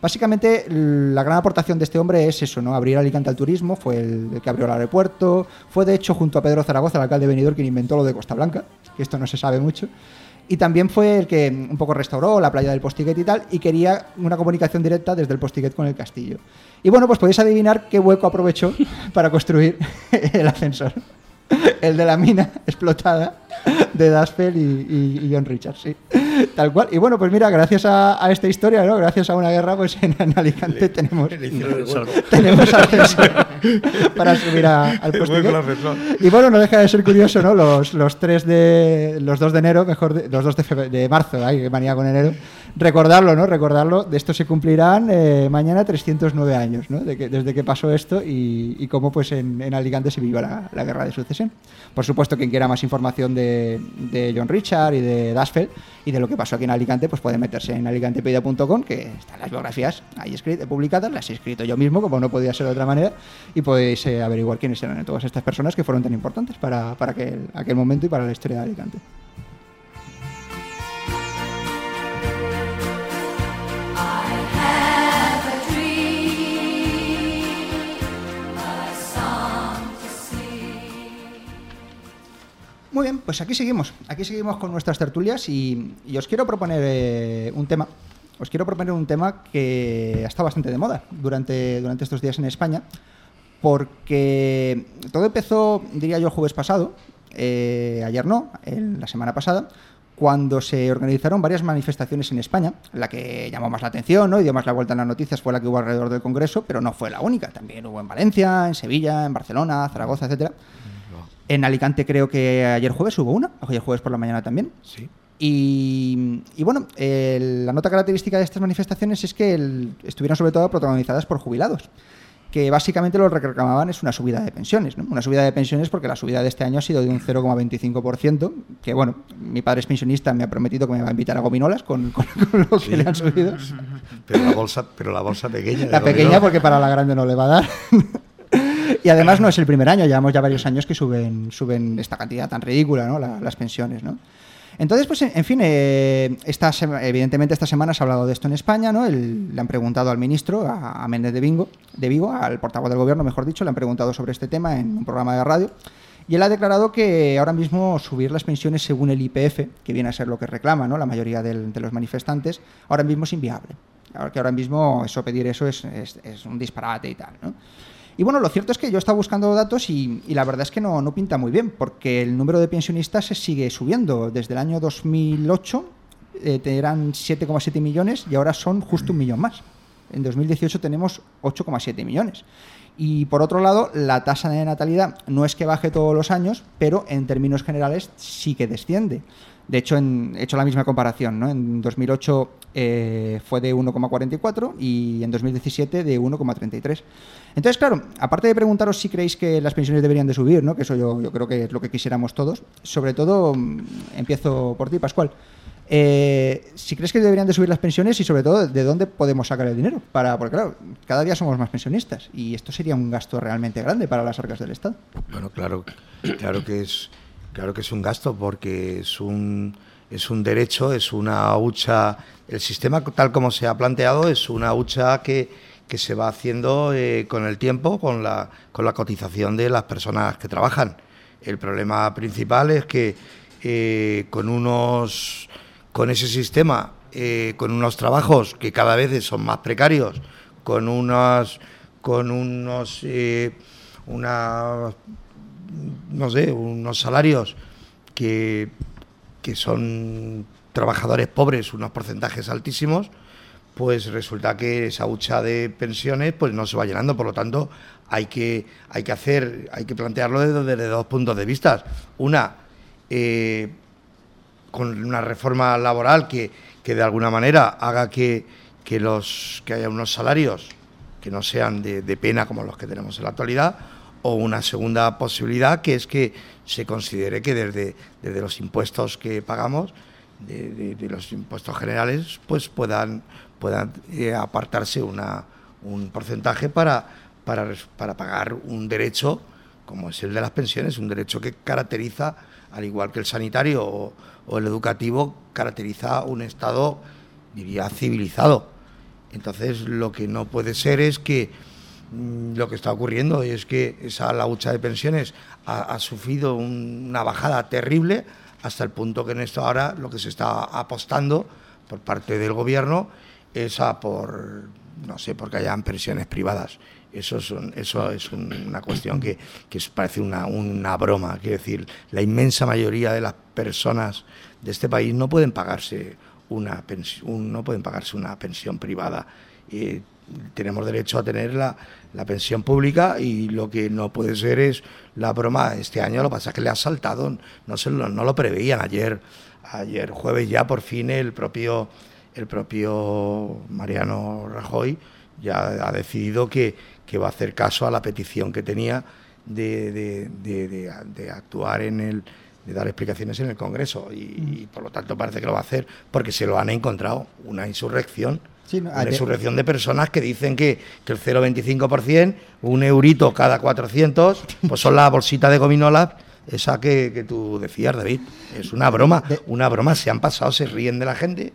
básicamente la gran aportación de este hombre es eso, ¿no? Abrir Alicante al turismo, fue el, el que abrió el aeropuerto, fue de hecho junto a Pedro Zaragoza, el alcalde venidor, quien inventó lo de Costa Blanca, que esto no se sabe mucho. Y también fue el que un poco restauró la playa del Postiguet y tal, y quería una comunicación directa desde el Postiguet con el castillo. Y bueno, pues podéis adivinar qué hueco aprovechó *laughs* para construir *laughs* el ascensor. El de la mina *laughs* explotada de Dasfeld y, y- y John Richards, sí. *laughs* Tal cual. Y bueno, pues mira, gracias a, a esta historia, ¿no? Gracias a una guerra, pues en, en Alicante tenemos, Le el hueco. tenemos *laughs* ascensor para subir a- al ascensor. Y bueno, no deja de ser curioso, ¿no? Los, los 3 de. Los 2 de enero, mejor. de- los 2 de, de marzo, ay, qué manía con enero. Recordarlo, ¿no? Recordarlo. De esto se cumplirán eh, mañana 309 años, ¿no? De que, desde que pasó esto y, y cómo, pues, en, en Alicante se vivió la, la guerra de sucesión. Por supuesto, quien quiera más información de, de John Richard y de Dasfeld y de lo que pasó aquí en Alicante, pues puede meterse en alicantepedia.com, que están las biografías ahí escrit- publicadas, las he escrito yo mismo, como no podía ser de otra manera, y podéis eh, averiguar quiénes eran todas estas personas que fueron tan importantes para, para aquel, aquel momento y para la historia de Alicante. Muy bien, pues aquí seguimos. Aquí seguimos con nuestras tertulias y, os quiero proponer eh, un tema. Os quiero proponer un tema que ha estado bastante de moda durante, durante estos días en España, porque todo empezó, diría yo, el jueves pasado, eh, ayer no, el- la semana pasada, cuando se organizaron varias manifestaciones en España, la que llamó más la atención y dio más la vuelta en las noticias fue la que hubo alrededor del Congreso, pero no fue la única. También hubo en Valencia, en Sevilla, en Barcelona, Zaragoza, etcétera. En Alicante creo que ayer jueves hubo una, ayer jueves por la mañana también. Sí. Y, y bueno, la nota característica de estas manifestaciones es que el- estuvieron sobre todo protagonizadas por jubilados, que básicamente lo que reclamaban es una subida de pensiones, ¿no? Una subida de pensiones porque la subida de este año ha sido de un 0,25%, que bueno, mi padre es pensionista, me ha prometido que me va a invitar a gominolas con, con- *laughs* con lo que le han subido. Pero la bolsa, pero la bolsa pequeña. La pequeña porque para la grande no le va a dar. *laughs* y además no es el primer año, llevamos ya varios años que suben, suben esta cantidad tan ridícula, ¿no? La- las pensiones, ¿no? Entonces, pues, en, fin, eh, esta evidentemente esta semana se ha hablado de esto en España, ¿no? Le han preguntado al ministro, a, a Méndez de, Bingo, de Vigo, al portavoz del gobierno, mejor dicho, le han preguntado sobre este tema en un programa de radio. Y él ha declarado que ahora mismo subir las pensiones según el IPF, que viene a ser lo que reclama ¿no? la mayoría de los manifestantes, ahora mismo es inviable. Ahora que ahora mismo eso pedir eso es, es- es un disparate y tal, ¿no? Y bueno, lo cierto es que yo estaba buscando datos y, la verdad es que no, no pinta muy bien, porque el número de pensionistas se sigue subiendo. Desde el año 2008 eh, eran 7,7 millones y ahora son justo un millón más. En 2018 tenemos 8,7 millones. Y por otro lado, la tasa de natalidad no es que baje todos los años, pero en términos generales sí que desciende. De hecho, he hecho la misma comparación. ¿no? En 2008 eh, fue de 1,44 y en 2017 de 1,33. Entonces, claro, aparte de preguntaros si creéis que las pensiones deberían de subir, ¿no? que eso yo, creo que es lo que quisiéramos todos, sobre todo, mm, empiezo por ti, Pascual. Eh, si crees que deberían de subir las pensiones y sobre todo de dónde podemos sacar el dinero para porque claro cada día somos más pensionistas y esto sería un gasto realmente grande para las arcas del Estado Bueno, claro, claro que es, claro que es un gasto porque es un, es un derecho, es una hucha. El sistema tal como se ha planteado es una hucha que, que se va haciendo eh, con el tiempo, con la, con la cotización de las personas que trabajan. El problema principal es que eh, con unos, con ese sistema, eh, con unos trabajos que cada vez son más precarios, con unos, con unos, una no sé, unos salarios que, que son trabajadores pobres, unos porcentajes altísimos, pues resulta que esa hucha de pensiones pues no se va llenando, por lo tanto hay que, hay que hacer, hay que plantearlo desde, desde dos puntos de vista. Una, eh, con una reforma laboral que, que de alguna manera haga que, que, los, que haya unos salarios que no sean de, de pena como los que tenemos en la actualidad, o una segunda posibilidad que es que se considere que desde, desde los impuestos que pagamos, de, los impuestos generales, pues puedan, puedan eh, apartarse una, un porcentaje para, para, para pagar un derecho como es el de las pensiones, un derecho que caracteriza, al igual que el sanitario o, o el educativo, caracteriza un Estado, diría, civilizado. Entonces, lo que no puede ser es que lo que está ocurriendo es que esa la hucha de pensiones ha, sufrido un- una bajada terrible hasta el punto que en esto ahora lo que se está apostando por parte del gobierno es a por no sé porque hayan pensiones privadas. Eso es, eso es un- una cuestión que, que parece una, una broma. Quiero decir la inmensa mayoría de las personas de este país no pueden pagarse una pensión no pueden pagarse una pensión privada. Eh, tenemos derecho a tener la, la pensión pública y lo que no puede ser es la broma este año lo que pasa es que le ha saltado no se lo, no lo preveían ayer ayer jueves ya por fin el propio el propio Mariano Rajoy ya ha decidido que, que va a hacer caso a la petición que tenía de, de- de- actuar en el de dar explicaciones en el Congreso y por lo tanto parece que lo va a hacer porque se lo han encontrado una insurrección Sí, no, una ayer- insurrección de personas que dicen que, que el 0,25%, un eurito cada 400, pues son la bolsita de gominolas, esa que, que tú decías, David. Es una broma, una broma. Se han pasado, se ríen de la gente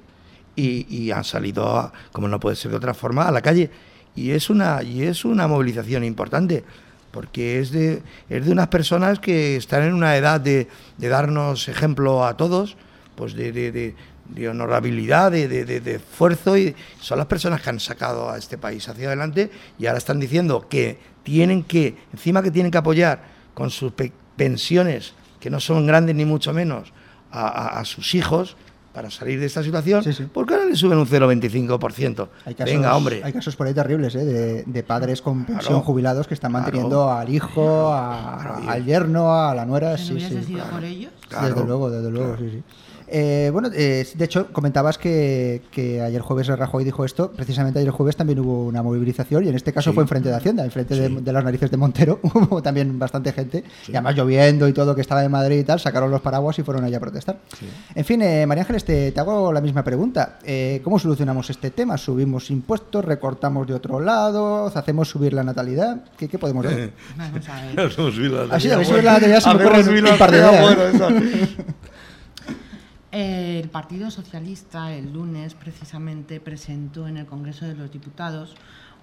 y, y han salido, a- como no puede ser de otra forma, a la calle. Y es una, y es una movilización importante, porque es de, es de unas personas que están en una edad de, de darnos ejemplo a todos, pues de, de, de- de honorabilidad, de, de- de- de esfuerzo, y son las personas que han sacado a este país hacia adelante y ahora están diciendo que tienen que, encima que tienen que apoyar con sus pe- pensiones, que no son grandes ni mucho menos, a, a- a sus hijos para salir de esta situación, Sí, sí. porque ahora le suben un 0,25%. Hay casos, Venga, hombre. Hay casos por ahí terribles, ¿eh? de, de padres con pensión Claro. jubilados que están Claro. manteniendo al hijo, a- Claro, al yerno, a la nuera. Si Sí, sí. sido por ellos. Claro. Desde luego, desde luego, sí, sí. Eh, bueno, eh, de hecho, comentabas que, que ayer jueves Rajoy dijo esto. Precisamente ayer jueves también hubo una movilización y en este caso Sí. fue enfrente de Hacienda, enfrente de, de las narices de Montero. *laughs* Hubo también bastante gente. Y además lloviendo y todo, que estaba en Madrid y tal, sacaron los paraguas y fueron allá a protestar. En fin, eh, María Ángeles, te, te hago la misma pregunta. Eh, ¿Cómo solucionamos este tema? ¿Subimos impuestos? ¿Recortamos de otro lado? ¿Hacemos subir la natalidad? ¿Qué, qué podemos hacer? *laughs* Vamos a ver. *laughs* Hemos subido la Ah, sí, natalidad, bueno. subido la natalidad, se me subido un par de ideas, bueno. Eh, El Partido Socialista el lunes precisamente presentó en el Congreso de los Diputados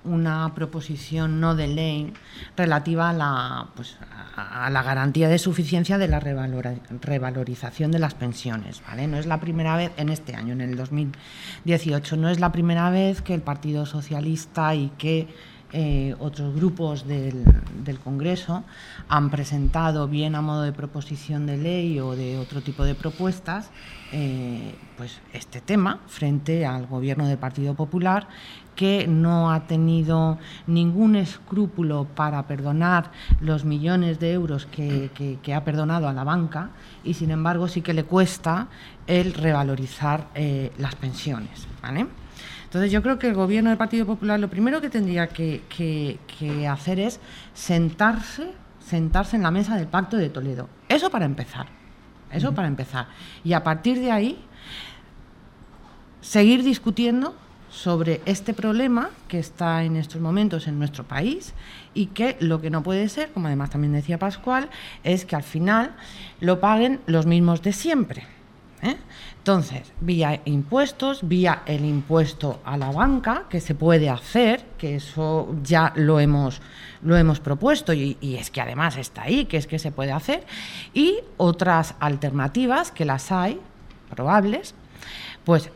una proposición no de ley relativa a la, pues, a la garantía de suficiencia de la revalorización de las pensiones. ¿vale? No es la primera vez, en este año, en el 2018, no es la primera vez que el Partido Socialista y que eh, otros grupos del, Congreso han presentado, bien a modo de proposición de ley o de otro tipo de propuestas, eh, pues este tema frente al gobierno del Partido Popular que no ha tenido ningún escrúpulo para perdonar los millones de euros que ha perdonado a la banca y sin embargo sí que le cuesta el revalorizar eh, las pensiones. ¿vale? Entonces yo creo que el gobierno del Partido Popular lo primero que tendría que, hacer es sentarse, sentarse en la mesa del Pacto de Toledo. Eso para empezar. Eso para empezar. Y a partir de ahí seguir discutiendo sobre este problema que está en estos momentos en nuestro país y que lo que no puede ser, como además también decía Pascual, es que al final lo paguen los mismos de siempre. ¿eh? Entonces, vía impuestos, vía el impuesto a la banca, que se puede hacer, que eso ya lo hemos, lo hemos propuesto y, es que además está ahí, que es que se puede hacer, y otras alternativas que las hay, probables, pues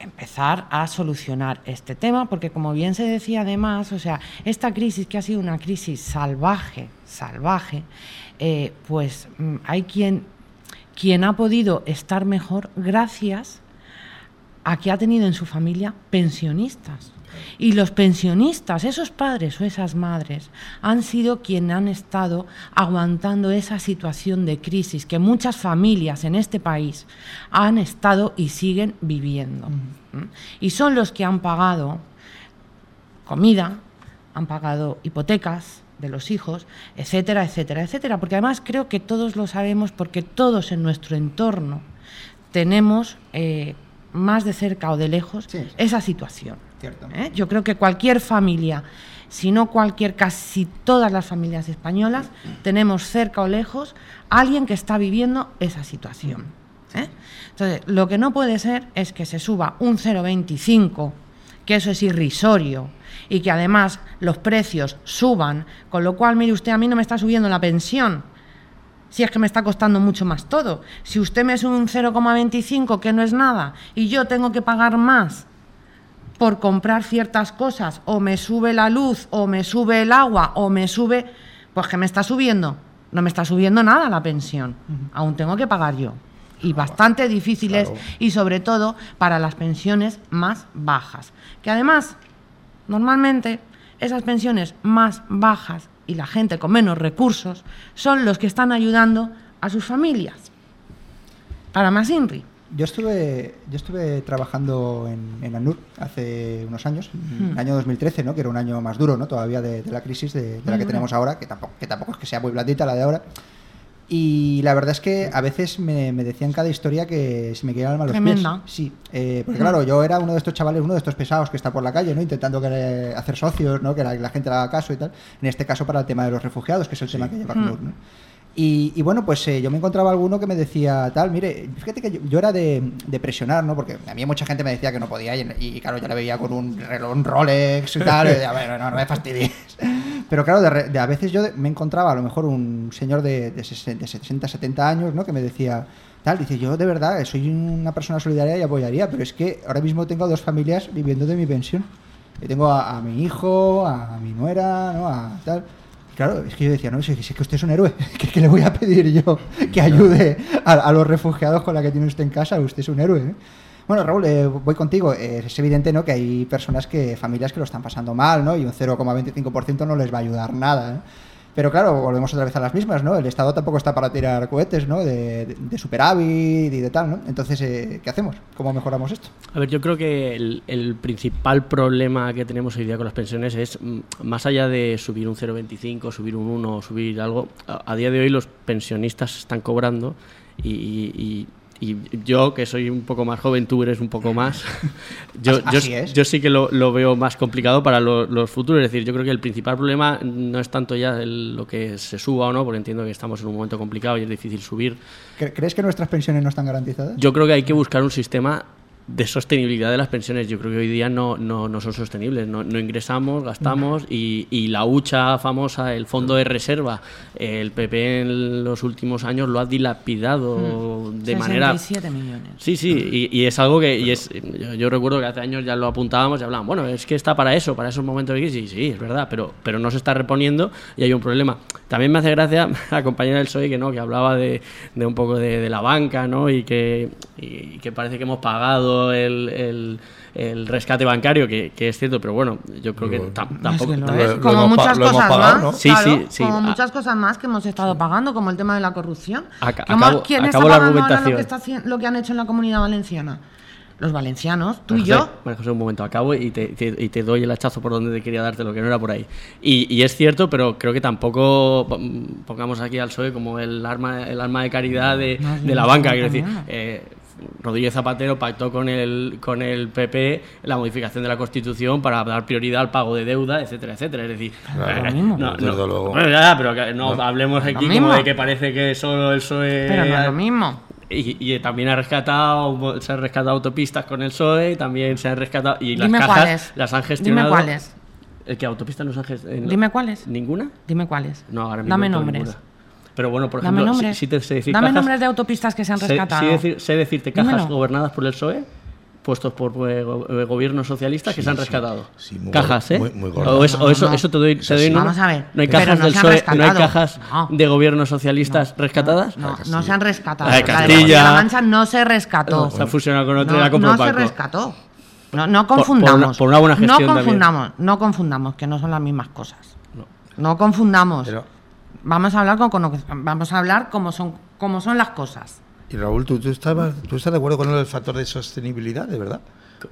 empezar a solucionar este tema, porque como bien se decía además, o sea, esta crisis que ha sido una crisis salvaje, salvaje, eh, pues mm, hay quien, quien ha podido estar mejor gracias a que ha tenido en su familia pensionistas. Y los pensionistas, esos padres o esas madres, han sido quienes han estado aguantando esa situación de crisis que muchas familias en este país han estado y siguen viviendo. ¿Mm? Y son los que han pagado comida, han pagado hipotecas de los hijos, etcétera, etcétera, etcétera. Porque además creo que todos lo sabemos porque todos en nuestro entorno tenemos eh, más de cerca o de lejos Sí. esa situación. Cierto. ¿eh? Yo creo que cualquier familia, si no cualquier, casi todas las familias españolas, tenemos cerca o lejos a alguien que está viviendo esa situación. ¿eh? Entonces, lo que no puede ser es que se suba un 0,25, que eso es irrisorio, y que además los precios suban, con lo cual, mire usted, a mí no me está subiendo la pensión, si es que me está costando mucho más todo. Si usted me sube un 0,25, que no es nada, y yo tengo que pagar más por comprar ciertas cosas, o me sube la luz, o me sube el agua, o me sube, pues que me está subiendo. No me está subiendo nada la pensión. Aún tengo que pagar yo. Y bastante difíciles, claro. y sobre todo para las pensiones más bajas. Que además, normalmente, esas pensiones más bajas y la gente con menos recursos son los que están ayudando a sus familias. Para más INRI. Yo estuve, yo estuve trabajando en, en ANUR hace unos años, en el año 2013, ¿no? que era un año más duro ¿no? todavía de, de la crisis de, de la que tenemos ahora, que tampoco, que tampoco es que sea muy blandita la de ahora. Y la verdad es que a veces me, me decían cada historia que se me quedaban mal los Tremenda. pies. Sí, eh, porque claro, yo era uno de estos chavales, uno de estos pesados que está por la calle, ¿no? Intentando que le- hacer socios, ¿no? Que la, la gente le haga caso y tal. En este caso para el tema de los refugiados, que es el tema que lleva ACNUR, ¿no? Y, y bueno, pues eh, yo me encontraba alguno que me decía tal, mire, fíjate que yo, era de, presionar, ¿no? Porque a mí mucha gente me decía que no podía y, y, claro, yo le veía con un reloj un Rolex y tal, y no, no me fastidies. *laughs* Pero claro, de, de a veces yo me encontraba a lo mejor un señor de, de, 60, de 60, 70 años, ¿no? Que me decía, tal, dice, yo de verdad soy una persona solidaria y apoyaría, pero es que ahora mismo tengo dos familias viviendo de mi pensión. Yo tengo a, a mi hijo, a, mi nuera, ¿no? A tal. Claro, es que yo decía, no, si, que usted es un héroe, *laughs* ¿qué, le voy a pedir yo que ayude a, a los refugiados con la que tiene usted en casa? Usted es un héroe. ¿eh? Bueno, Raúl, eh, voy contigo. Eh, es evidente ¿no? que hay personas que, familias que lo están pasando mal, ¿no? Y un 0,25% no les va a ayudar nada. ¿eh? Pero claro, volvemos otra vez a las mismas, ¿no? El Estado tampoco está para tirar cohetes, ¿no? De, superávit y de tal, ¿no? Entonces, eh, ¿qué hacemos? ¿Cómo mejoramos esto? A ver, yo creo que el, principal problema que tenemos hoy día con las pensiones es, mm, más allá de subir un 0,25, subir un 1, subir algo, a, día de hoy los pensionistas están cobrando y yo, que soy un poco más joven, tú eres un poco más, *laughs* yo, yo, Así es. yo sí que lo, lo veo más complicado para lo- los futuros. Es decir, yo creo que el principal problema no es tanto ya el- lo que se suba o no, porque entiendo que estamos en un momento complicado y es difícil subir. ¿Cre- ¿Crees que nuestras pensiones no están garantizadas? Yo creo que hay que buscar un sistema de sostenibilidad de las pensiones. Yo creo que hoy día no, no, no son sostenibles. No, no ingresamos, gastamos y, y la hucha famosa, el fondo de reserva, el PP en los últimos años lo ha dilapidado de manera... 67 millones. Sí, sí, y, y es algo que y es, yo, yo recuerdo que hace años ya lo apuntábamos y hablaban, bueno, es que está para eso, para esos momentos de crisis, sí, es verdad, pero, pero no se está reponiendo y hay un problema. También me hace gracia *laughs* la compañera del PSOE que no, que hablaba de, de un poco de, de la banca, ¿no? Y que, y que parece que hemos pagado el, el- el rescate bancario, que, que es cierto, pero bueno, yo creo que tam- tampoco... Es que lo es. como muchas cosas pagado, más, ¿no? Sí, claro, sí, sí. como Ah. muchas cosas más que hemos estado pagando, como el tema de la corrupción. ¿Cómo- acabo- ¿Quién acabo está la pagando ahora lo que, está lo que han hecho en la comunidad valenciana? Los valencianos, tú y José, yo. María José, un momento, acabo y te, te- y te doy el hachazo por donde te quería darte, lo que no era por ahí. Y, y es cierto, pero creo que tampoco pongamos aquí al PSOE como el arma, el arma de caridad de, No, de la banca. no, Quiero decir, eh, Rodríguez Zapatero pactó con el, con el PP la modificación de la Constitución para dar prioridad al pago de deuda, etcétera, etcétera. Es decir, Claro, eh, lo mismo. no, desde no- luego. bueno, ya, pero que no, hablemos aquí como mismo. de que parece que solo el PSOE... Pero no es lo mismo. Y, y también ha rescatado, se han rescatado autopistas con el PSOE, también se han rescatado y las Dime cajas cuáles. las han gestionado. Dime cuáles. ¿El que autopistas no se han gestionado? Dime cuáles. ¿Ninguna? Dime cuáles. No, ahora mismo Dame nombres. ninguna. Pero bueno, por Dame ejemplo, nombres. si, si te sé decir Dame cajas, nombres de autopistas que se han sé- rescatado. sí decir- sé decirte cajas Dímelo. gobernadas por el PSOE, puestos por eh, eh, gobiernos socialistas que se han rescatado. sí, muy cajas, ¿eh? muy- muy o eso, No, o eso, no. eso te doy, te. Vamos a ver, No hay pero cajas no del se han PSOE, no hay rescatado. cajas No. de gobiernos socialistas rescatadas. No, no se han rescatado. La de La de Castilla. Castilla-La Mancha no se rescató. Se ha fusionado con otra y no, la no se rescató. No, no por confundamos. una- por una buena gestión No también. confundamos, no confundamos, que no son las mismas cosas. No, confundamos. Pero, Vamos a hablar con, con- vamos a hablar como son, como son las cosas. y Raúl, ¿tú, tú, estás, ¿tú estás de acuerdo con el factor de sostenibilidad, de verdad?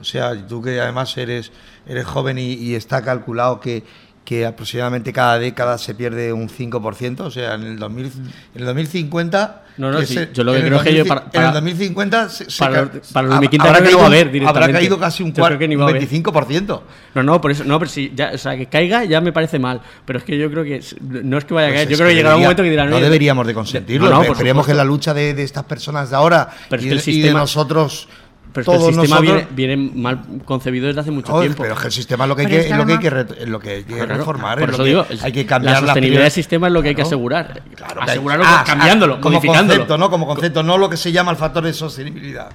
O sea, tú que además eres, eres joven y está calculado que, que aproximadamente cada década se pierde un 5%, o sea, en el, 2000, en el 2050... No, no, que sí, se- yo lo que el creo es que yo 2000 para- En para- el 2050 se, se para- para hab- 2030 habrá que no va a haber directamente. Habrá caído casi un, Yo creo cuar- que ni va a un haber. 25%. No, no, por eso, no, pero si ya, o sea, que caiga ya me parece mal, pero es que yo creo que no es que vaya a Pues caer, yo creo que llegará un momento que dirán, No "Oye, deberíamos de consentirlo. No, no, Esperemos que la lucha de, de estas personas de ahora Pero es que el y de nosotros, Pero es que el todos sistema nosotros... viene, viene mal concebido desde hace mucho Joder, tiempo. pero es que el sistema es lo que hay que, lo que hay que, re- lo que hay que Claro, reformar. por es eso lo que digo, hay que cambiar la sostenibilidad priori- del sistema es lo que hay que asegurar. Claro, Asegurarlo Ah, cambiándolo, ah, como modificándolo. concepto, ¿no? Como concepto, no lo que se llama el factor de sostenibilidad,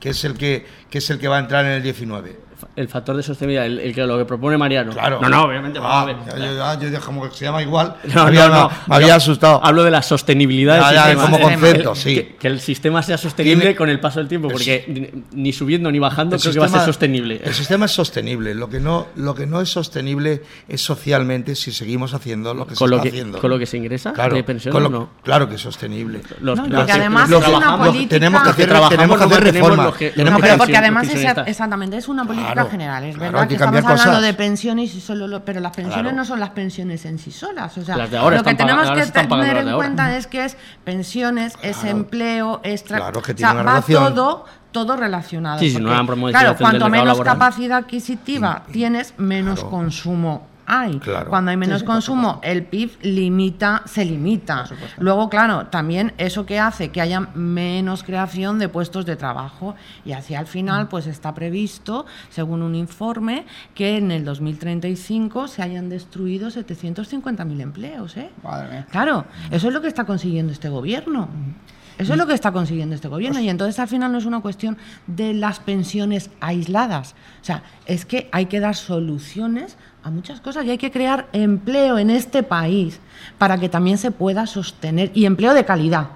que es el que, que es el que va a entrar en el 19. El factor de sostenibilidad, el, el que lo que propone Mariano. Claro. No, no, obviamente, vamos a Ah, ver. yo, yo- yo dije como que se llama igual. *laughs* No, había, no, no. me había asustado. Hablo de la sostenibilidad Ya, del ya, sistema. como Que- concepto, sí. Que, que el sistema sea sostenible Tiene- con el paso del tiempo, porque ni, ni subiendo ni bajando creo que va a ser sostenible. El sistema es sostenible. Lo que no, lo que no es sostenible es socialmente si seguimos haciendo lo que con se lo está que, haciendo. con lo que se ingresa Claro, de pensión con lo- no. claro que es sostenible. Los- No, los además los es una política- tenemos que hacer, tenemos que hacer tenemos reforma. los que- Tenemos No, pero porque además es, exactamente es una política Claro, general. Es claro, verdad que, que estamos hablando cosas. de pensiones y solo lo- pero las pensiones Claro. no son las pensiones en sí solas. O sea, Las de ahora lo que tenemos que tener en cuenta es que es pensiones, es empleo, es Claro, que o sea, una va todo todo relacionado. Sí, porque, no claro, cuanto menos laboral. capacidad adquisitiva tienes, menos consumo hay. Claro. Cuando hay menos consumo, el PIB limita, se limita. Luego, claro, también eso que hace que haya menos creación de puestos de trabajo y hacia el final, pues está previsto, según un informe, que en el 2035 se hayan destruido 750.000 empleos. ¿eh? Madre mía. Claro, eso es lo que está consiguiendo este gobierno. Eso es lo que está consiguiendo este gobierno. Y entonces al final no es una cuestión de las pensiones aisladas. O sea, es que hay que dar soluciones a muchas cosas y hay que crear empleo en este país para que también se pueda sostener y empleo de calidad.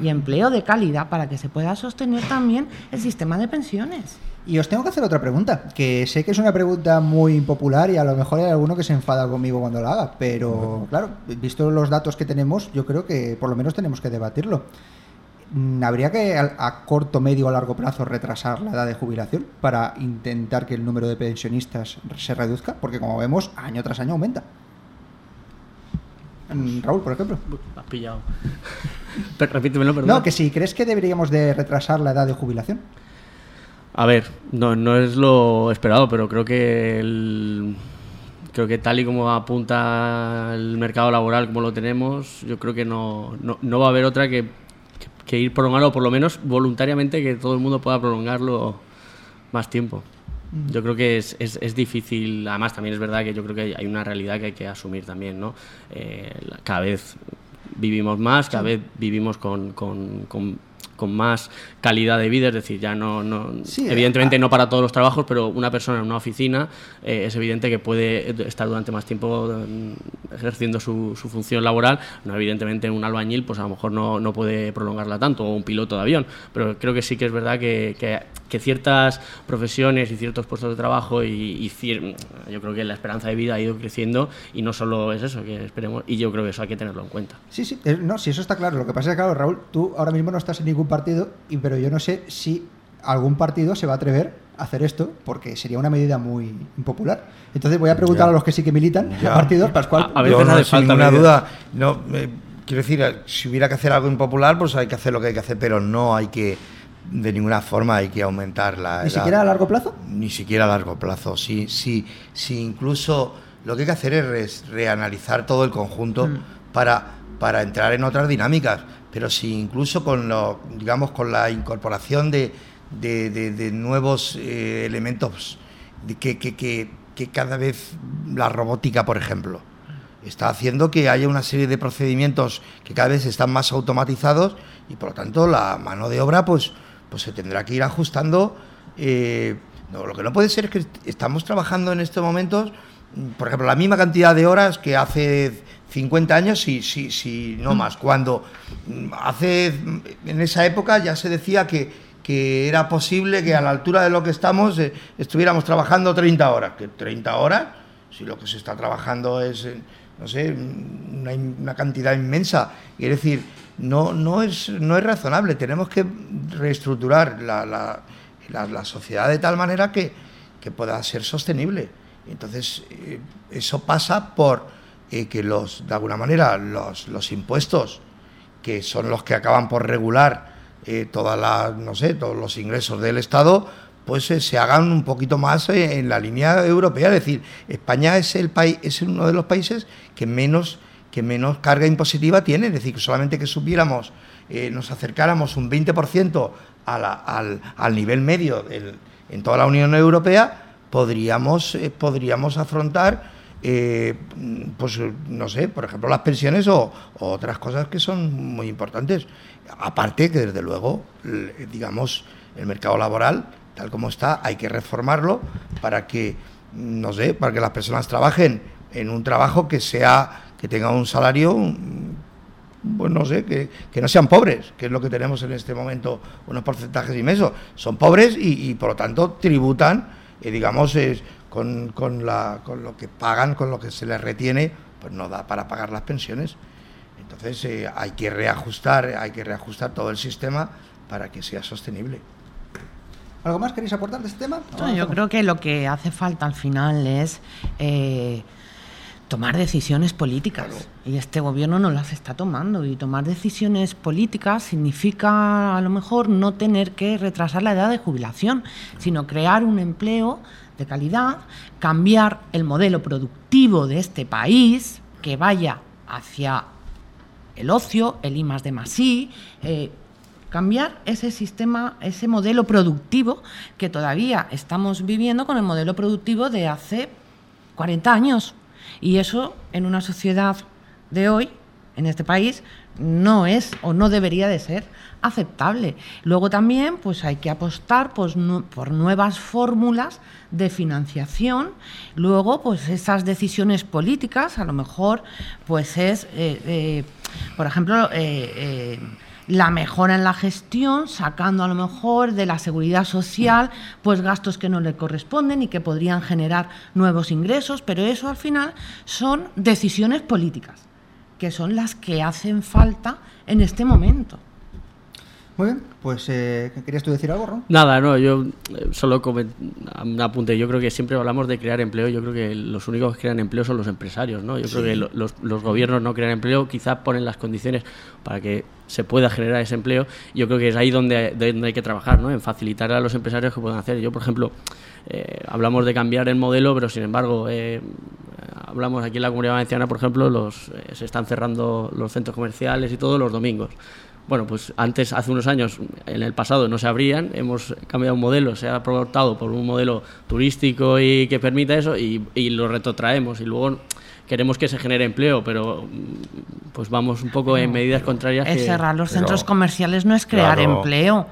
y empleo de calidad para que se pueda sostener también el sistema de pensiones. Y os tengo que hacer otra pregunta, que sé que es una pregunta muy impopular y a lo mejor hay alguno que se enfada conmigo cuando la haga, pero claro, visto los datos que tenemos, yo creo que por lo menos tenemos que debatirlo. Mm, ¿Habría que a, a corto, medio o largo plazo retrasar la edad de jubilación para intentar que el número de pensionistas se reduzca? Porque como vemos, año tras año aumenta. Mm, Raúl, por ejemplo. Me has pillado. *laughs* Pero, repítemelo, perdón. No, que si crees que deberíamos de retrasar la edad de jubilación. A ver, no, no es lo esperado, pero creo que el- creo que tal y como apunta el mercado laboral como lo tenemos, yo creo que no, no, no va a haber otra que, que- ir prolongarlo, por lo menos voluntariamente que todo el mundo pueda prolongarlo más tiempo. Yo creo que es, es, es difícil, además también es verdad que yo creo que hay- una realidad que hay que asumir también, ¿no? Eh, cada vez vivimos más, cada vez vivimos con, con- con- con más calidad de vida, es decir, ya no, no Sí, evidentemente ah. no para todos los trabajos, pero una persona en una oficina eh, es evidente que puede estar durante más tiempo mm, ejerciendo su, su función laboral, no evidentemente un albañil pues a lo mejor no, no puede prolongarla tanto, o un piloto de avión, pero creo que sí que es verdad que, que- que ciertas profesiones y ciertos puestos de trabajo y, y cier- yo creo que la esperanza de vida ha ido creciendo y no solo es eso, que esperemos, y yo creo que eso hay que tenerlo en cuenta. Sí, sí, eh, no, si eso está claro. Lo que pasa es que, claro, Raúl, tú ahora mismo no estás en ningún partido, y, pero yo no sé si algún partido se va a atrever a hacer esto, porque sería una medida muy impopular. Entonces voy a preguntar Ya. a los que sí que militan, Ya. a partidos, Pascual. A- a veces Yo no, hace sin falta ninguna duda. No, eh, quiero decir, eh, si hubiera que hacer algo impopular, pues hay que hacer lo que hay que hacer, pero no hay que, de ninguna forma, hay que aumentar la. ¿Ni edad. siquiera a largo plazo? Ni siquiera a largo plazo. Sí, sí, sí, incluso lo que hay que hacer es reanalizar todo el conjunto Mm. para, para entrar en otras dinámicas. Pero si incluso con lo, digamos, con la incorporación de, de- nuevos eh, elementos que, que- que- cada vez la robótica, por ejemplo, está haciendo que haya una serie de procedimientos que cada vez están más automatizados y por lo tanto la mano de obra pues, pues se tendrá que ir ajustando. eh, lo que no puede ser es que estamos trabajando en estos momentos, por ejemplo, la misma cantidad de horas que hace 50 años, si, si, si no más, cuando mm, hace mm, en esa época ya se decía que, que era posible que a la altura de lo que estamos eh, estuviéramos trabajando 30 horas, que 30 horas, si lo que se está trabajando es, eh, no sé, una, cantidad inmensa, es decir, no, no, es, no es razonable, tenemos que reestructurar la, la, la- la sociedad de tal manera que, que pueda ser sostenible. Entonces, eh, eso pasa por que los, de alguna manera, los, los impuestos, que son los que acaban por regular eh, todas las, no sé, todos los ingresos del Estado, pues eh, se hagan un poquito más eh, en la línea europea. Es decir, España es el país, es uno de los países que menos que menos carga impositiva tiene, es decir, que solamente que subiéramos, eh, nos acercáramos un 20% a la- al, al nivel medio del- en toda la Unión Europea, podríamos, podríamos afrontar, eh, pues no sé, por ejemplo, las pensiones o, otras cosas que son muy importantes. Aparte que, desde luego, digamos, el mercado laboral, tal como está, hay que reformarlo para que, no sé, para que las personas trabajen en un trabajo que sea que tenga un salario mm, pues no sé, que, que no sean pobres, que es lo que tenemos en este momento, unos porcentajes inmensos. Son pobres y, y, por lo tanto tributan, eh, digamos, es, con, con, la, con lo que pagan, con lo que se les retiene, pues no da para pagar las pensiones. Entonces eh, hay que reajustar, hay que reajustar todo el sistema para que sea sostenible. ¿Algo más queréis aportar de este tema? No, yo creo que lo que hace falta al final es eh, tomar decisiones políticas. Y este gobierno no las está tomando. Y tomar decisiones políticas significa a lo mejor no tener que retrasar la edad de jubilación, sino crear un empleo de calidad, cambiar el modelo productivo de este país, que vaya hacia el ocio, el I más de más eh, cambiar ese sistema, ese modelo productivo que todavía estamos viviendo con el modelo productivo de hace 40 años. Y eso en una sociedad de hoy, en este país, no es o no debería de ser aceptable. Luego también pues hay que apostar pues, por nuevas fórmulas de financiación. Luego pues esas decisiones políticas a lo mejor pues es, eh, eh, por ejemplo, eh, la mejora en la gestión, sacando a lo mejor de la seguridad social pues gastos que no le corresponden y que podrían generar nuevos ingresos, pero eso al final son decisiones políticas, que son las que hacen falta en este momento. Muy bien, pues eh, ¿querías tú decir algo, Ron? Nada, no, yo eh, solo un apunte. Yo creo que siempre hablamos de crear empleo. Yo creo que los únicos que crean empleo son los empresarios, ¿no? Yo creo que lo- los, los gobiernos no crean empleo, quizás ponen las condiciones para que se pueda generar ese empleo. Yo creo que es ahí donde, donde hay que trabajar, ¿no? En facilitar a los empresarios que puedan hacer. Yo, por ejemplo, eh, hablamos de cambiar el modelo, pero sin embargo, eh, hablamos aquí en la Comunidad Valenciana, por ejemplo, los, eh, se están cerrando los centros comerciales y todo los domingos. Bueno, pues antes, hace unos años, en el pasado no se abrían, hemos cambiado un modelo, se ha optado por un modelo turístico y que permita eso y, y lo retrotraemos y luego queremos que se genere empleo, pero pues vamos un poco en medidas contrarias. Es que- cerrar los pero- centros comerciales no es crear Claro. empleo.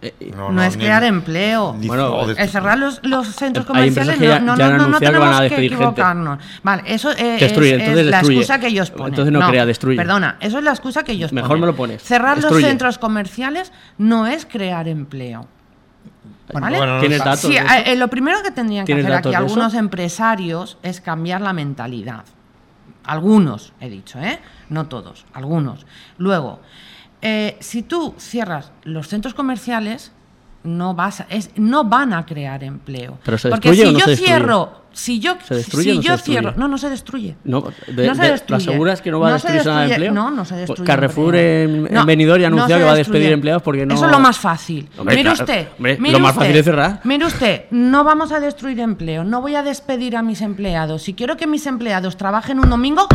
Eh, eh, No, es ni- crear empleo. ni- Bueno, El cerrar los, los centros comerciales que ya- no, no, ya no, no, no anunciado que van a tenemos que despedir gente. equivocarnos. Vale, eso eh, es, Destruye, es entonces la excusa que ellos ponen. Entonces no crea, destruye. Perdona, eso es la excusa que ellos Mejor ponen. me lo pones. Cerrar Destruye. los centros comerciales no es crear empleo. ¿Vale? Bueno, no ¿Tienes datos? Sí, eh, lo primero que tendrían que ¿Tienes hacer aquí algunos empresarios es cambiar la mentalidad. Algunos, he dicho, ¿eh? No todos, algunos. Luego, eh, si tú cierras los centros comerciales, no vas a- es, no van a crear empleo. ¿Pero se Porque si o no yo se cierro, si yo, ¿Se destruye si no se yo destruye? cierro, no, no se destruye. No, de- No se de- ¿lo destruye. aseguras que no va a No se destruirse nada de empleo? No, no se Pues destruye. Carrefour en, en Benidorm anunció se que va a despedir empleados porque no... Eso es lo más fácil. Hombre, mire claro, usted. hombre, mire lo más usted, fácil es cerrar. Mire usted, no vamos a destruir empleo, no voy a despedir a mis empleados. Si quiero que mis empleados trabajen un domingo,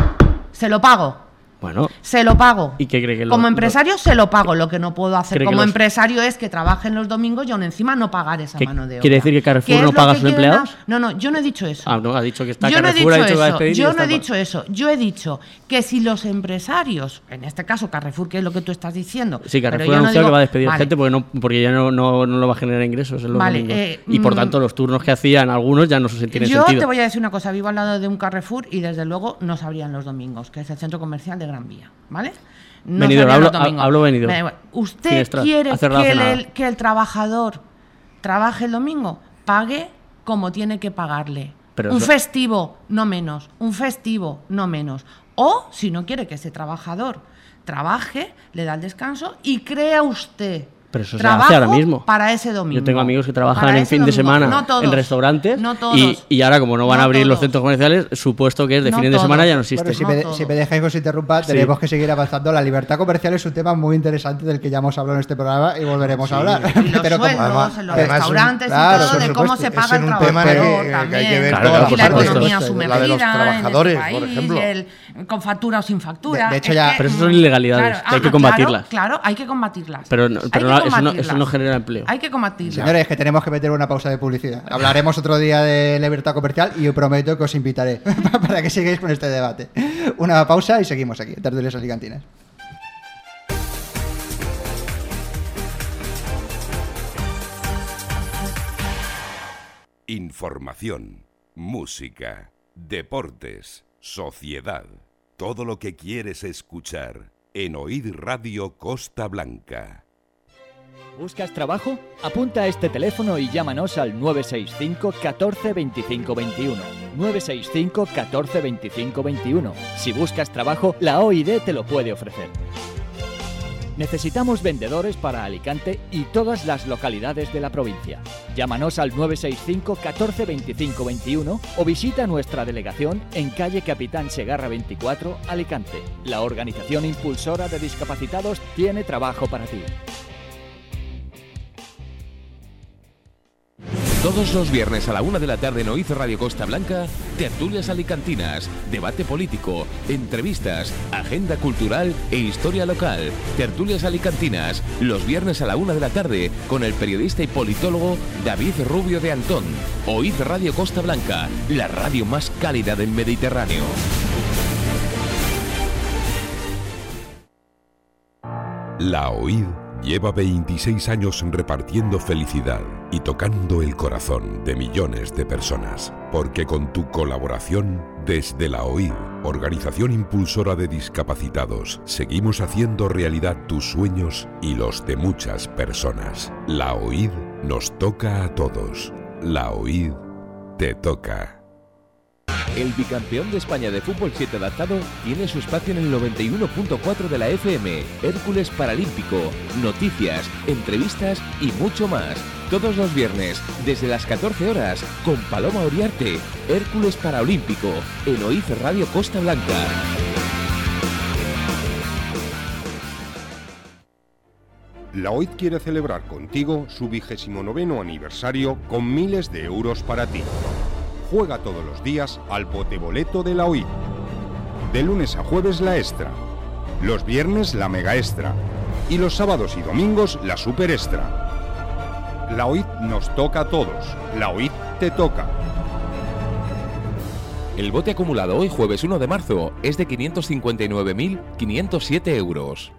se lo pago. Bueno, Se lo pago. ¿Y qué cree que lo- Como lo- empresario se lo pago. Lo que no puedo hacer ¿Cree que como los- empresario es que trabajen los domingos y aún encima no pagar esa ¿Qué- mano de obra. quiere decir que Carrefour ¿Qué no paga a sus empleados? No, no, yo no he dicho eso. ah, no, ha dicho que está Yo no he Carrefour, dicho ha dicho eso, yo no he dicho eso. Yo he dicho que si los empresarios, en este caso Carrefour, que es lo que tú estás diciendo, Sí, Carrefour yo ha no anunciado digo- que va a despedir Vale, gente porque, no, porque ya no, no, no lo va a generar ingresos en los Vale, domingos. eh, y por mm, tanto los turnos que hacían algunos ya no se tienen Yo sentido. te voy a decir una cosa, vivo al lado de un Carrefour y desde luego no se abrían los domingos, que es el centro comercial de Gran Vía, ¿vale? No hablo- hablo igual. ¿Usted quiere que el, que el trabajador trabaje el domingo? Pague como tiene que pagarle. Pero un eso- festivo, no menos. Un festivo, no menos. O, si no quiere que ese trabajador trabaje, le da el descanso y crea usted Pero eso se trabajo hace ahora mismo. para ese domingo. Yo tengo amigos que trabajan Para en fin de domingo. semana No todos. en restaurantes No todos. y, y ahora como no van a No abrir los todos. centros comerciales, supuesto que es de No fines de semana ya no existe. Bueno, si, No me, si me dejáis que os interrumpa, Sí. tenemos que seguir avanzando. La libertad comercial es un tema muy interesante del que ya hemos hablado en este programa y volveremos a hablar. Y los *laughs* Pero como- sueldos, además- en los restaurantes claro, y todo, de cómo supuesto. se paga el un tema trabajador que- que hay también. que ver Claro, y la supuesto. economía La de los sumergida trabajadores, por ejemplo. Con factura o sin factura. De- de hecho, Es ya- que, Pero eso son mm, ilegalidades, que hay que ah, combatirlas. Claro, claro, hay que combatirlas. Pero no- pero eso no- eso combatirlas. no genera empleo. Hay que combatirlas. Señores, que tenemos que meter una pausa de publicidad. Hablaremos otro día de libertad comercial y os prometo que os invitaré *laughs* para que sigáis con este debate. Una pausa y seguimos aquí, Tertulias Alicantinas. Información, música, deportes, sociedad. Todo lo que quieres escuchar en Oír Radio Costa Blanca. ¿Buscas trabajo? Apunta a este teléfono y llámanos al 965 14 25 21. 965 14 25 21. Si buscas trabajo, la OID te lo puede ofrecer. Necesitamos vendedores para Alicante y todas las localidades de la provincia. Llámanos al 965 14 25 21 o visita nuestra delegación en calle Capitán Segarra 24, Alicante. La organización impulsora de discapacitados tiene trabajo para ti. Todos los viernes a la una de la tarde en Oiz Radio Costa Blanca, tertulias alicantinas, debate político, entrevistas, agenda cultural e historia local. Tertulias alicantinas, los viernes a la una de la tarde con el periodista y politólogo David Rubio de Antón. Oiz Radio Costa Blanca, la radio más cálida del Mediterráneo. La OID lleva 26 años repartiendo felicidad y tocando el corazón de millones de personas. Porque con tu colaboración, desde la OID, Organización Impulsora de Discapacitados, seguimos haciendo realidad tus sueños y los de muchas personas. La OID nos toca a todos. La OID te toca. El bicampeón de España de fútbol 7 adaptado tiene su espacio en el 91.4 de la FM, Hércules Paralímpico, noticias, entrevistas y mucho más. Todos los viernes, desde las 14 horas, con Paloma Oriarte, Hércules Paralímpico, en OIF Radio Costa Blanca. La OIT quiere celebrar contigo su vigésimo noveno aniversario con miles de euros para ti. Juega todos los días al boteboleto de la OIT. De lunes a jueves la extra. Los viernes la mega extra. Y los sábados y domingos la super extra. La OIT nos toca a todos. La OIT te toca. El bote acumulado hoy jueves 1 de marzo es de 559.507 euros.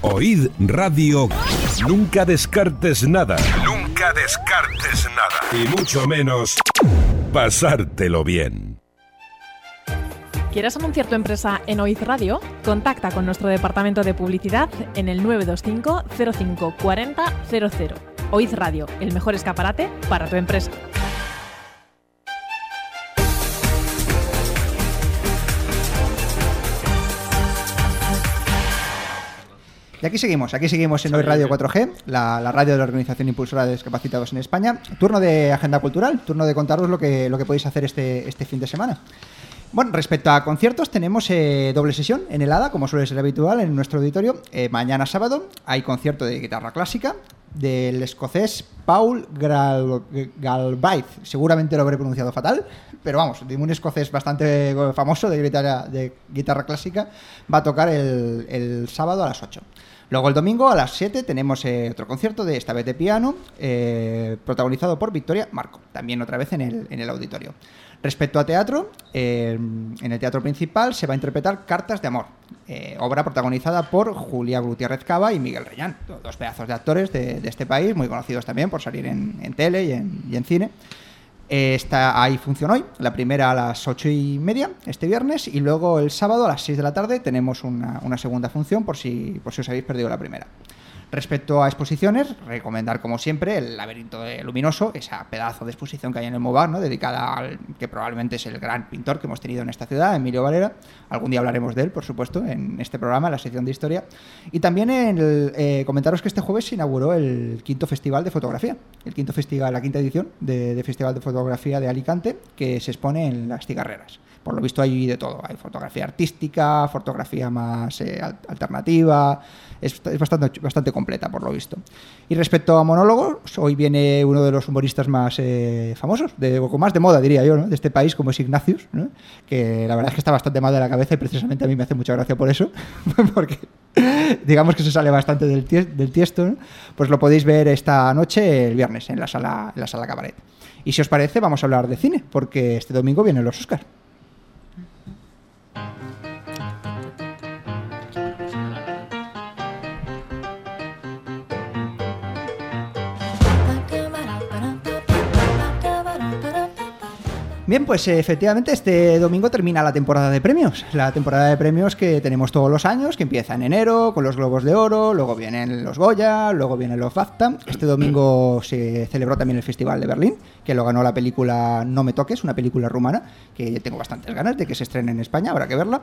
Oíd Radio. Nunca descartes nada. Nunca descartes nada. Y mucho menos pasártelo bien. ¿Quieres anunciar tu empresa en OIZ Radio? Contacta con nuestro departamento de publicidad en el 925 05 40 00. OIZ Radio, el mejor escaparate para tu empresa. Y aquí seguimos, aquí seguimos en Hoy Radio 4G, la, la radio de la Organización Impulsora de Discapacitados en España. Turno de agenda cultural, turno de contaros lo que, lo que podéis hacer este, este fin de semana. Bueno, respecto a conciertos, tenemos eh, doble sesión en el ADA, como suele ser habitual en nuestro auditorio. Eh, mañana sábado hay concierto de guitarra clásica del escocés Paul Gal- Galbraith. Seguramente lo habré pronunciado fatal, pero vamos, un escocés bastante famoso de guitarra, de guitarra clásica, va a tocar el, el sábado a las 8. Luego el domingo a las 7 tenemos eh, otro concierto de esta vez de piano, eh, protagonizado por Victoria Marco, también otra vez en el, auditorio. Respecto a teatro, eh, en el teatro principal se va a interpretar Cartas de Amor, obra protagonizada por Julia Gutiérrez Cava y Miguel Reyán, do- dos pedazos de actores de, este país, muy conocidos también por salir en, tele y en cine. Está ahí función hoy, la primera a las ocho y media este viernes y luego el sábado a las 6 de la tarde tenemos una, una segunda función por si, por si os habéis perdido la primera. Respecto a exposiciones, recomendar como siempre el laberinto de luminoso, esa pedazo de exposición que hay en el Movar, ¿no? dedicada al que probablemente es el gran pintor que hemos tenido en esta ciudad, Emilio Valera. Algún día hablaremos de él, por supuesto, en este programa, en la sección de historia. Y también eh, comentaros que este jueves se inauguró el quinto festival de fotografía, el quinto festival, la quinta edición de, de Festival de Fotografía de Alicante, que se expone en las cigarreras. Por lo visto hay de todo, hay fotografía artística, fotografía más eh, al- alternativa, es, es bastante, bastante completa por lo visto. Y respecto a monólogos, hoy viene uno de los humoristas más eh, famosos, de, o más de moda diría yo, ¿no? de este país, como es Ignacius, ¿no? que la verdad es que está bastante mal de la cabeza y precisamente a mí me hace mucha gracia por eso, *laughs* porque digamos que se sale bastante del, del tiesto, ¿no? pues lo podéis ver esta noche, el viernes, en la sala, en la sala Cabaret. Y si os parece, vamos a hablar de cine, porque este domingo vienen los Oscars. Bien, pues eh, efectivamente este domingo termina la temporada de premios. La temporada de premios que tenemos todos los años, que empieza en enero con los Globos de Oro, luego vienen los Goya, luego vienen los BAFTA. Este domingo se celebró también el Festival de Berlín, que lo ganó la película No me toques, una película rumana, que tengo bastantes ganas de que se estrene en España, habrá que verla.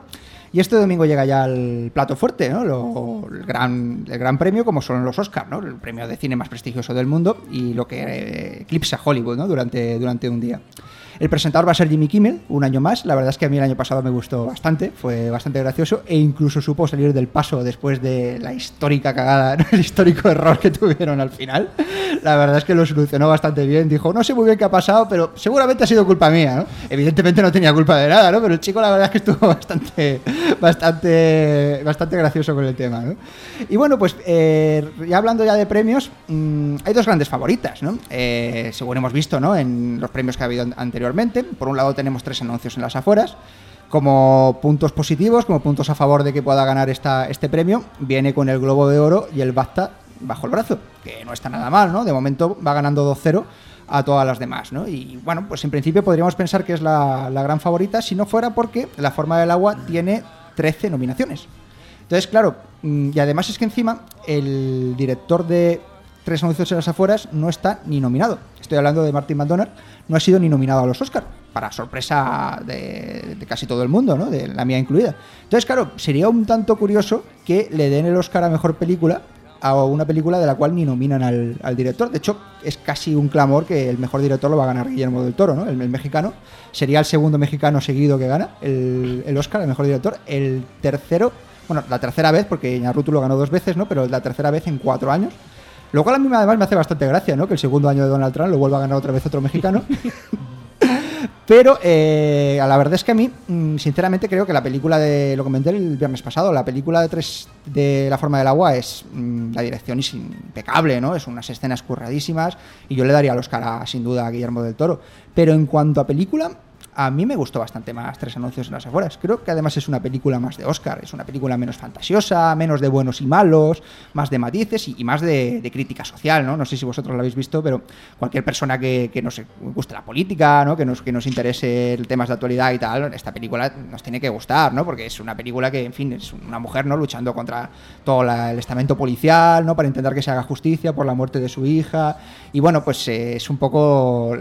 Y este domingo llega ya el plato fuerte, ¿no? El, gran, el gran premio, como son los Oscars, ¿no? El premio de cine más prestigioso del mundo y lo que eh, eclipsa Hollywood, ¿no? Durante, durante un día. El presentador va a ser Jimmy Kimmel, un año más. La verdad es que a mí el año pasado me gustó bastante, fue bastante gracioso e incluso supo salir del paso después de la histórica cagada, *laughs* ¿no? el histórico error que tuvieron al final. La verdad es que lo solucionó bastante bien. Dijo, no sé muy bien qué ha pasado, pero seguramente ha sido culpa mía. ¿no? Evidentemente no tenía culpa de nada, ¿no? pero el chico la verdad es que estuvo *laughs* bastante, bastante, bastante gracioso con el tema. ¿no? Y bueno, pues eh, ya hablando ya de premios, mm, hay dos grandes favoritas, ¿no? Eh, según hemos visto ¿no? en los premios que ha habido an- Por un lado tenemos tres anuncios en las afueras. Como puntos positivos, como puntos a favor de que pueda ganar esta, este premio, viene con el Globo de Oro y el BAFTA bajo el brazo, que no está nada mal, ¿no? De momento va ganando 2-0 a todas las demás, ¿no? Y bueno, pues en principio podríamos pensar que es la, la gran favorita si no fuera porque La forma del agua tiene 13 nominaciones. Entonces, claro, mm, y además es que encima el director de Tres anuncios en las afueras no está ni nominado. Estoy hablando de Martin McDonagh, no ha sido ni nominado a los Oscar, para sorpresa de, de casi todo el mundo, ¿no? De la mía incluida. Entonces, claro, sería un tanto curioso que le den el Oscar a mejor película a una película de la cual ni nominan al, al director. De hecho, es casi un clamor que el mejor director lo va a ganar Guillermo del Toro, ¿no? El, mexicano. Sería el segundo mexicano seguido que gana el, el Oscar, el mejor director. El tercero, bueno, la tercera vez, porque Iñárritu lo ganó dos veces, ¿no? Pero la tercera vez en cuatro años. Lo cual a mí además me hace bastante gracia, ¿no? Que el segundo año de Donald Trump lo vuelva a ganar otra vez otro mexicano. *laughs* Pero eh, a la verdad es que a mí, mm, sinceramente, creo que la película de. Lo comenté el viernes pasado, la película de tres de La forma del agua es. mm, la dirección es impecable, ¿no? Es unas escenas curradísimas. Y yo le daría el Oscar a, sin duda a Guillermo del Toro. Pero en cuanto a película. A mí me gustó bastante más Tres anuncios en las afueras. Creo que además es una película más de Oscar. Es una película menos fantasiosa, menos de buenos y malos, más de matices y, más de, de crítica social, ¿no? No sé si vosotros lo habéis visto, pero cualquier persona que, que nos guste la política, ¿no? Que nos, que nos interese temas de actualidad y tal, esta película nos tiene que gustar, ¿no? Porque es una película que, en fin, es una mujer, ¿no? Luchando contra todo la- el estamento policial, ¿no? Para intentar que se haga justicia por la muerte de su hija. Y bueno, pues eh, es un poco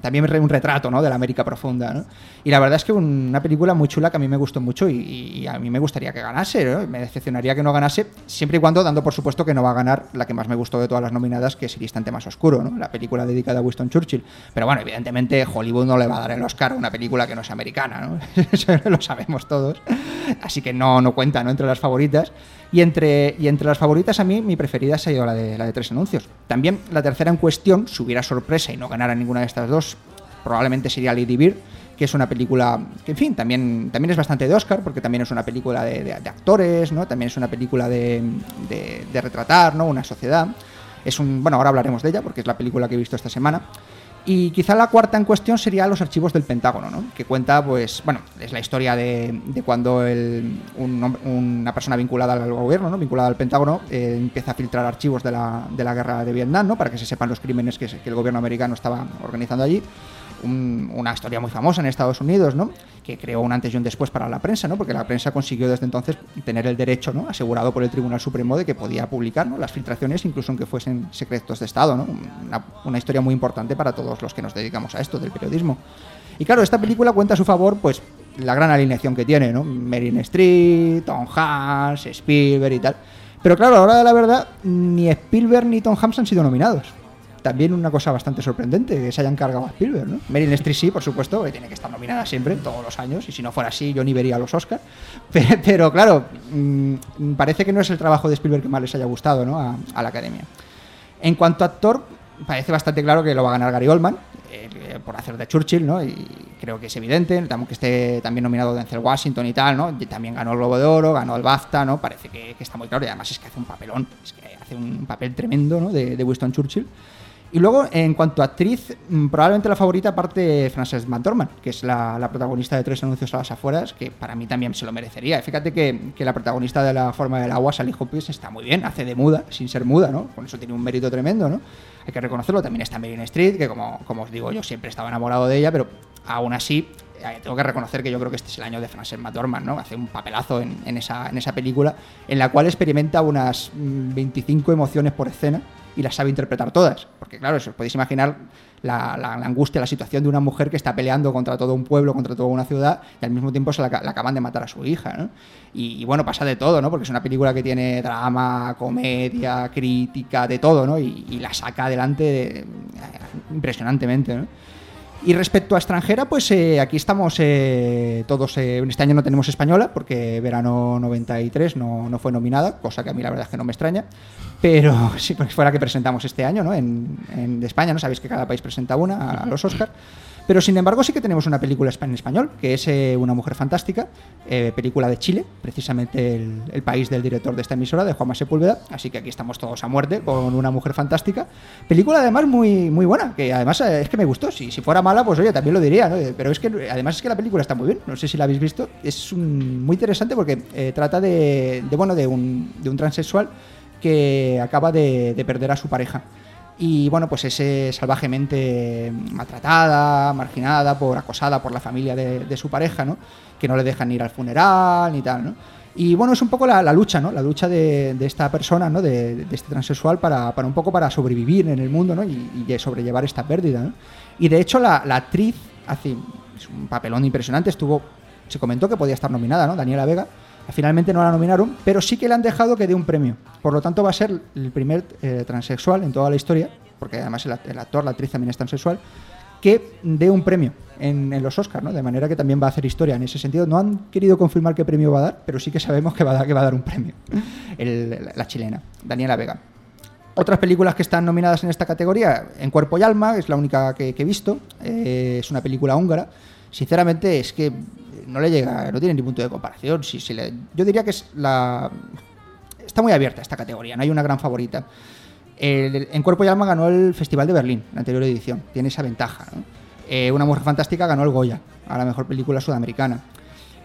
también un retrato ¿no? de la América profunda. ¿no? Y la verdad es que una película muy chula que a mí me gustó mucho y, a mí me gustaría que ganase. Me decepcionaría que no ganase, siempre y cuando dando por supuesto que no va a ganar la que más me gustó de todas las nominadas, que es El instante más oscuro, ¿no? la película dedicada a Winston Churchill. Pero bueno, evidentemente Hollywood no le va a dar el Oscar a una película que no es americana, ¿no? *laughs* eso lo sabemos todos. Así que no, no cuenta ¿no? entre las favoritas. Y entre, y entre las favoritas, a mí mi preferida ha sido la de, la de tres anuncios. También la tercera en cuestión, si hubiera sorpresa y no ganara ninguna de estas dos, probablemente sería Lady Bird, que es una película que, en fin, también, también es bastante de Oscar, porque también es una película de, de- de actores, ¿no? También es una película de, de- de retratar, ¿no? Una sociedad. Es un, bueno, ahora hablaremos de ella, porque es la película que he visto esta semana. Y quizá la cuarta en cuestión sería Los archivos del Pentágono, ¿no? que cuenta, pues, bueno, es la historia de, de cuando el- un una persona vinculada al gobierno, ¿no? vinculada al Pentágono, eh, empieza a filtrar archivos de la, de la guerra de Vietnam, ¿no? para que se sepan los crímenes que, que el gobierno americano estaba organizando allí. Un- una historia muy famosa en Estados Unidos, ¿no? que creó un antes y un después para la prensa, ¿no? porque la prensa consiguió desde entonces tener el derecho ¿no? asegurado por el Tribunal Supremo de que podía publicar las filtraciones, incluso aunque fuesen secretos de Estado. ¿no? Una, una historia muy importante para todos los que nos dedicamos a esto del periodismo. Y claro, esta película cuenta a su favor, pues, la gran alineación que tiene, ¿no? Meryl Streep, Tom Hanks, Spielberg y tal. Pero claro, a la hora de la verdad, ni Spielberg ni Tom Hanks han sido nominados. También una cosa bastante sorprendente, que se hayan cargado a Spielberg, ¿no? Meryl Streep sí, por supuesto, que tiene que estar nominada siempre, todos los años, y si no fuera así, yo ni vería los Oscars. *laughs* Pero, claro, mm, parece que no es el trabajo de Spielberg que más les haya gustado, ¿no? A, la academia. En cuanto a actor, parece bastante claro que lo va a ganar Gary Oldman eh, por hacer de Churchill, ¿no? Y creo que es evidente, también que esté también nominado Denzel Washington y tal, ¿no? Y también ganó el Globo de Oro, ganó el BAFTA, ¿no? Parece que, está muy claro y además es que hace un papelón, es que hace un papel tremendo, ¿no? De Winston Churchill. Y luego, en cuanto a actriz, mm, probablemente la favorita aparte Frances McDormand, que es la, la protagonista de Tres anuncios a las afueras, que para mí también se lo merecería. Fíjate que, que la protagonista de La forma del agua, Sally Hopkins, está muy bien, hace de muda, sin ser muda, ¿no? Con eso tiene un mérito tremendo, ¿no? Hay que reconocerlo. También está Meryl Streep, que como, como os digo, yo siempre estaba enamorado de ella, pero aún así eh, tengo que reconocer que yo creo que este es el año de Frances McDormand, ¿no? Hace un papelazo en, en esa, en esa película, en la cual experimenta unas mm, 25 emociones por escena y las sabe interpretar todas. Porque claro, os podéis imaginar la, la- la angustia, la situación de una mujer que está peleando contra todo un pueblo, contra toda una ciudad, y al mismo tiempo se la, ca- la acaban de matar a su hija. Y, bueno, pasa de todo, ¿no? Porque es una película que tiene drama, comedia, crítica, de todo, ¿no? Y, la saca adelante de- impresionantemente. Y respecto a extranjera, pues eh, aquí estamos eh, todos. eh, este año no tenemos española, porque verano 93 no, no fue nominada, cosa que a mí la verdad es que no me extraña. Pero sí, porque fue la que presentamos este año, ¿no? En, en España, ¿no? Sabéis que cada país presenta una a los Oscars. Pero sin embargo sí que tenemos una película en español, que es eh, Una mujer fantástica, eh, película de Chile, precisamente el, país del director de esta emisora, de Juanma Sepúlveda, así que aquí estamos todos a muerte con Una mujer fantástica. Película además muy, muy buena, que además eh, es que me gustó, si, fuera mala pues oye, también lo diría, ¿no? pero es que además es que la película está muy bien, no sé si la habéis visto, es un- muy interesante porque trata de, de, bueno, de un, de un transexual que acaba de perder a su pareja. Y bueno, pues es salvajemente maltratada, marginada, por, acosada por la familia de, de su pareja, ¿no? Que no le dejan ir al funeral ni tal, ¿no? Y bueno, es un poco la, lucha, ¿no? La lucha de, de esta persona, ¿no? De, este transexual para, para un poco para sobrevivir en el mundo, ¿no? Y, sobrellevar esta pérdida, ¿no? Y de hecho la, la actriz hace un papelón impresionante, estuvo, se comentó que podía estar nominada, ¿no? Daniela Vega. Finalmente no la nominaron, pero sí que le han dejado que dé un premio. Por lo tanto, va a ser el primer eh, transexual en toda la historia, porque además el, act- el actor, la actriz también es transexual, que dé un premio en, en los Oscars, ¿no? De manera que también va a hacer historia en ese sentido. No han querido confirmar qué premio va a dar, pero sí que sabemos que va a dar, que va a dar un premio. *laughs* El- la chilena, Daniela Vega. Otras películas que están nominadas en esta categoría, En Cuerpo y Alma, es la única que, que he visto. eh, es una película húngara. Sinceramente, es que no le llega, no tiene ni punto de comparación. Yo diría que es la. Está muy abierta esta categoría, no hay una gran favorita. En Cuerpo y Alma ganó el Festival de Berlín, la anterior edición. Tiene esa ventaja. Eh, una Mujer Fantástica ganó el Goya, a la mejor película sudamericana.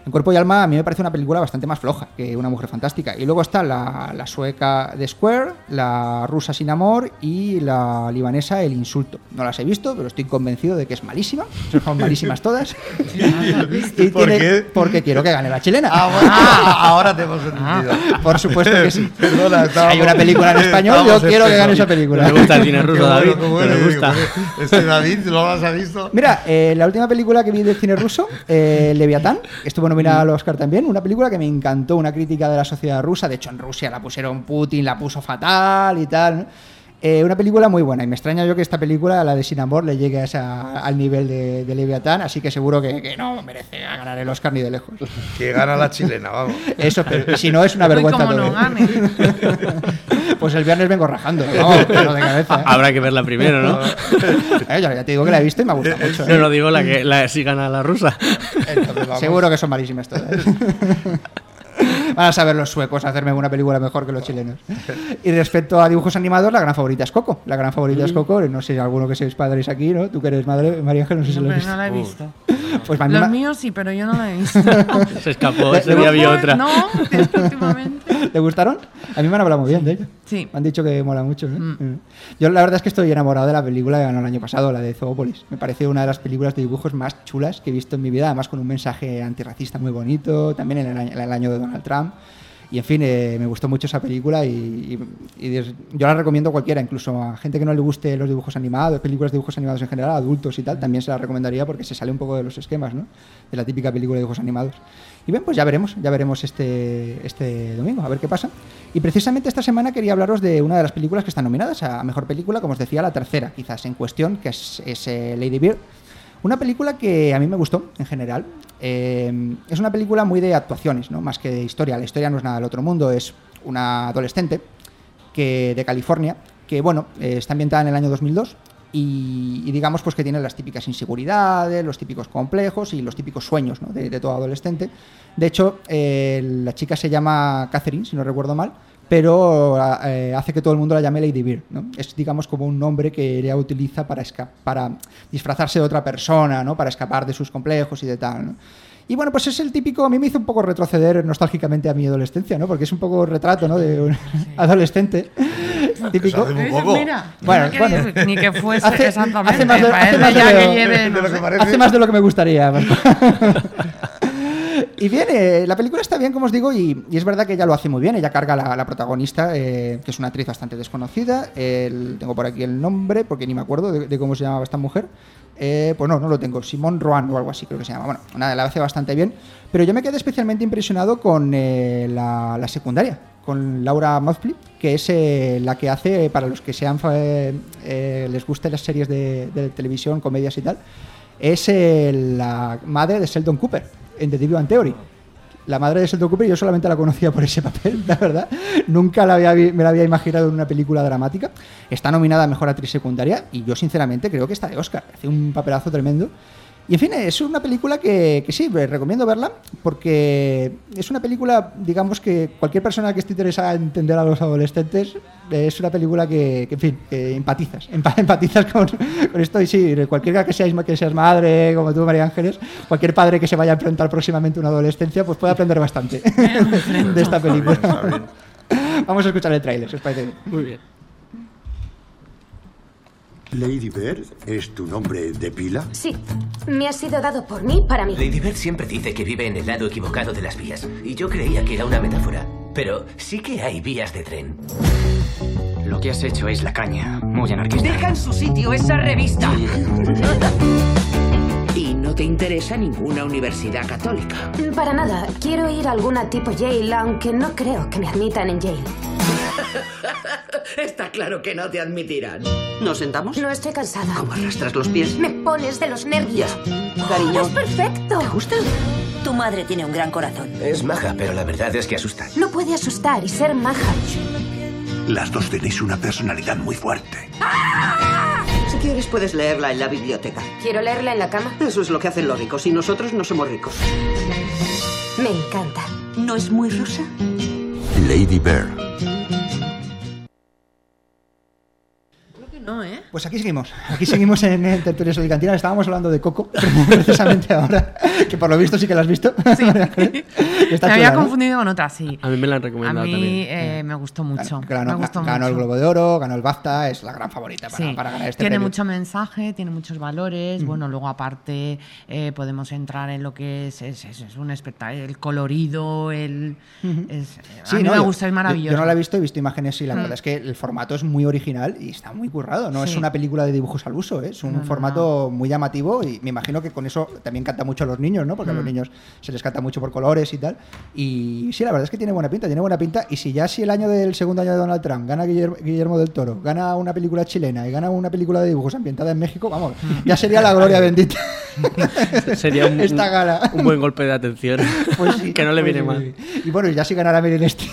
En Cuerpo y Alma a mí me parece una película bastante más floja que Una Mujer Fantástica. Y luego está la, la sueca The Square, la rusa Sin Amor y la libanesa El Insulto. No las he visto, pero estoy convencido de que es malísima. Son malísimas todas. *laughs* y ¿Por tiene- qué? Porque quiero que gane la chilena. Ah, bueno, *laughs* ahora te hemos entendido. Por supuesto que sí. Perdona, Si hay una película en español, yo estábamos quiero que gane esa película. ¿Te gusta el cine ruso, bueno, David? bueno, ¿Te gusta? Este David, ¿lo has visto? Mira, eh, la última película que vi del cine ruso, eh, Leviatán, que estuvo nominada al Oscar también, una película que me encantó, una crítica de la sociedad rusa, de hecho en Rusia la pusieron Putin, la puso fatal y tal. ¿no? Eh, una película muy buena y me extraña yo que esta película, la de Sin Amor, le llegue a esa- al nivel de, de Leviatán, así que seguro que, que no merece ganar el Oscar ni de lejos. Que gana la chilena, vamos. *laughs* Eso, pero si no es una vergüenza. como no todo. gane. *laughs* Pues el viernes vengo rajando, vamos, pero de cabeza. ¿eh? Habrá que verla primero, ¿no? *laughs* Eh, ya, te digo que la he visto y me ha gustado mucho. No ¿eh? lo digo la que la, si gana la rusa. Entonces. Seguro que son malísimas todas. *laughs* Van a saber los suecos hacerme una película mejor que los chilenos. *laughs* Y respecto a dibujos animados, la gran favorita es Coco. La gran favorita es Coco. No sé si alguno que seáis padres aquí, ¿no? Tú que eres madre, María Ángel, no sé si No, lo has pero no visto. la he visto. Pues Los me- míos sí, pero yo no la he visto. *laughs* Se escapó, ese día había otra. No, es que últimamente. ¿Te gustaron? A mí me han hablado muy bien de ella. Sí. Me han dicho que mola mucho. ¿eh? Mm. Mm. Yo la verdad es que estoy enamorado de la película que ganó el año pasado, la de Zoópolis. Me parece una de las películas de dibujos más chulas que he visto en mi vida, además con un mensaje antirracista muy bonito, también en el año, en el año de Donald Trump. Y en fin, eh, me gustó mucho esa película y, y- y des- yo la recomiendo a cualquiera, incluso a gente que no le guste los dibujos animados, películas de dibujos animados en general, adultos y tal, también se la recomendaría porque se sale un poco de los esquemas, ¿no? De la típica película de dibujos animados. Y bien, pues ya veremos, ya veremos este, este domingo, a ver qué pasa. Y precisamente esta semana quería hablaros de una de las películas que están nominadas a Mejor Película, como os decía, la tercera quizás en cuestión, que es, es, eh, Lady Bird. Una película que a mí me gustó en general. Eh, es una película muy de actuaciones, ¿no? más que de historia. La historia no es nada del otro mundo, es una adolescente que, de California que, bueno, eh, está ambientada en el año 2002 y, y digamos pues que tiene las típicas inseguridades, los típicos complejos y los típicos sueños ¿no? de, de todo adolescente. De hecho, eh, la chica se llama Catherine, si no recuerdo mal, pero eh, hace que todo el mundo la llame Lady Bird. ¿no? Es, digamos, como un nombre que ella utiliza para, para disfrazarse de otra persona, ¿no? para escapar de sus complejos y de tal. ¿no? Y bueno, pues es el típico, a mí me hizo un poco retroceder nostálgicamente a mi adolescencia, ¿no? Porque es un poco retrato, ¿no? De un *laughs* adolescente típico. Mira, Bueno, no bueno. decir ni que fuese Hace- exactamente. hace más de- hace más de lo- que lleve, de no lo que sé. parece. Hace más de lo que me gustaría. *laughs* y bien, eh, la película está bien, como os digo, y, y es verdad que ella lo hace muy bien. Ella carga la, la protagonista, eh, que es una actriz bastante desconocida. El- tengo por aquí el nombre, porque ni me acuerdo de, de cómo se llamaba esta mujer. Eh, pues no, no lo tengo. Simón Roan o algo así, creo que se llama. Bueno, nada, la hace bastante bien. Pero yo me quedé especialmente impresionado con eh, la, la secundaria, con Laura Mouthflip, que es eh, la que hace, para los que sean eh, eh, les gusten las series de, de televisión, comedias y tal, es eh, la madre de Sheldon Cooper en The Big Bang Theory. la madre de Sheldon Cooper, yo solamente la conocía por ese papel, *laughs* la verdad. Nunca la había, me la había imaginado en una película dramática. Está nominada a Mejor Actriz Secundaria y yo sinceramente creo que está de Oscar. Hace un papelazo tremendo. Y en fin, es una película que, que sí, recomiendo verla porque es una película, digamos que cualquier persona que esté interesada en entender a los adolescentes, es una película que, que, en fin, que empatizas, *laughs* empa- empatizas con, con esto y sí, cualquiera que seas, que seas madre, como tú, María Ángeles, cualquier padre que se vaya a enfrentar próximamente a una adolescencia, pues puede aprender bastante *laughs* de esta película. Está bien, *laughs* Vamos a escuchar el tráiler, si os parece bien. Muy bien. Lady Bird, ¿es tu nombre de pila? Sí, me ha sido dado por mí para mí. Lady Bird siempre dice que vive en el lado equivocado de las vías. Y yo creía que era una metáfora. Pero sí que hay vías de tren. Lo que has hecho es la caña, muy anarquista. Deja en su sitio esa revista. No te interesa ninguna universidad católica. Para nada, quiero ir a alguna tipo Yale, aunque no creo que me admitan en Yale. *laughs* Está claro que no te admitirán. ¿Nos sentamos? No estoy cansada. ¿Cómo arrastras los pies? Me pones de los nervios. Cariño. Es perfecto. ¿Te gusta? Tu madre tiene un gran corazón. Es maja, pero la verdad es que asusta. No puede asustar y ser maja. Las dos tenéis una personalidad muy fuerte. Si quieres, puedes leerla en la biblioteca. Quiero leerla en la cama. Eso es lo que hacen los ricos y nosotros no somos ricos. Me encanta. ¿No es muy rosa? Lady Bird. No, ¿eh? Pues aquí seguimos, aquí seguimos en, en Tertulias Alicantinas. Estábamos hablando de Coco, *laughs* precisamente ahora, que por lo visto sí que la has visto. Sí. *laughs* me había confundido con otra, sí. A mí me la han A recomendado mí también. eh, me gustó mucho. Ganó, me gustó ganó el. Globo de Oro, ganó el BAFTA, es la gran favorita para, Sí, para ganar este tiene premio. mucho mensaje, tiene muchos valores. Bueno, luego aparte eh, podemos entrar en lo que es, es, es- es un espectáculo, el colorido, el... es- a Sí, mí no, me yo- gusta, es maravilloso. Yo, no la he visto, he visto imágenes y la Mm. verdad es que el formato es muy original y está muy currado. No es una película de dibujos al uso, ¿eh? es un No, no, formato muy llamativo y me imagino que con eso también canta mucho a los niños, ¿no? Porque a los Mm. niños se les canta mucho por colores y tal. Y sí, la verdad es que tiene buena pinta, tiene buena pinta. Y si ya si el año del segundo año de Donald Trump gana Guillermo, Guillermo del Toro, gana una película chilena y gana una película de dibujos ambientada en México, vamos, ya sería la gloria *laughs* bendita. *laughs* Sería un, esta gala. un buen golpe de atención. *laughs* Pues sí, que no le pues viene sí, mal. sí. Y bueno, ya si ganara Meryl Streep.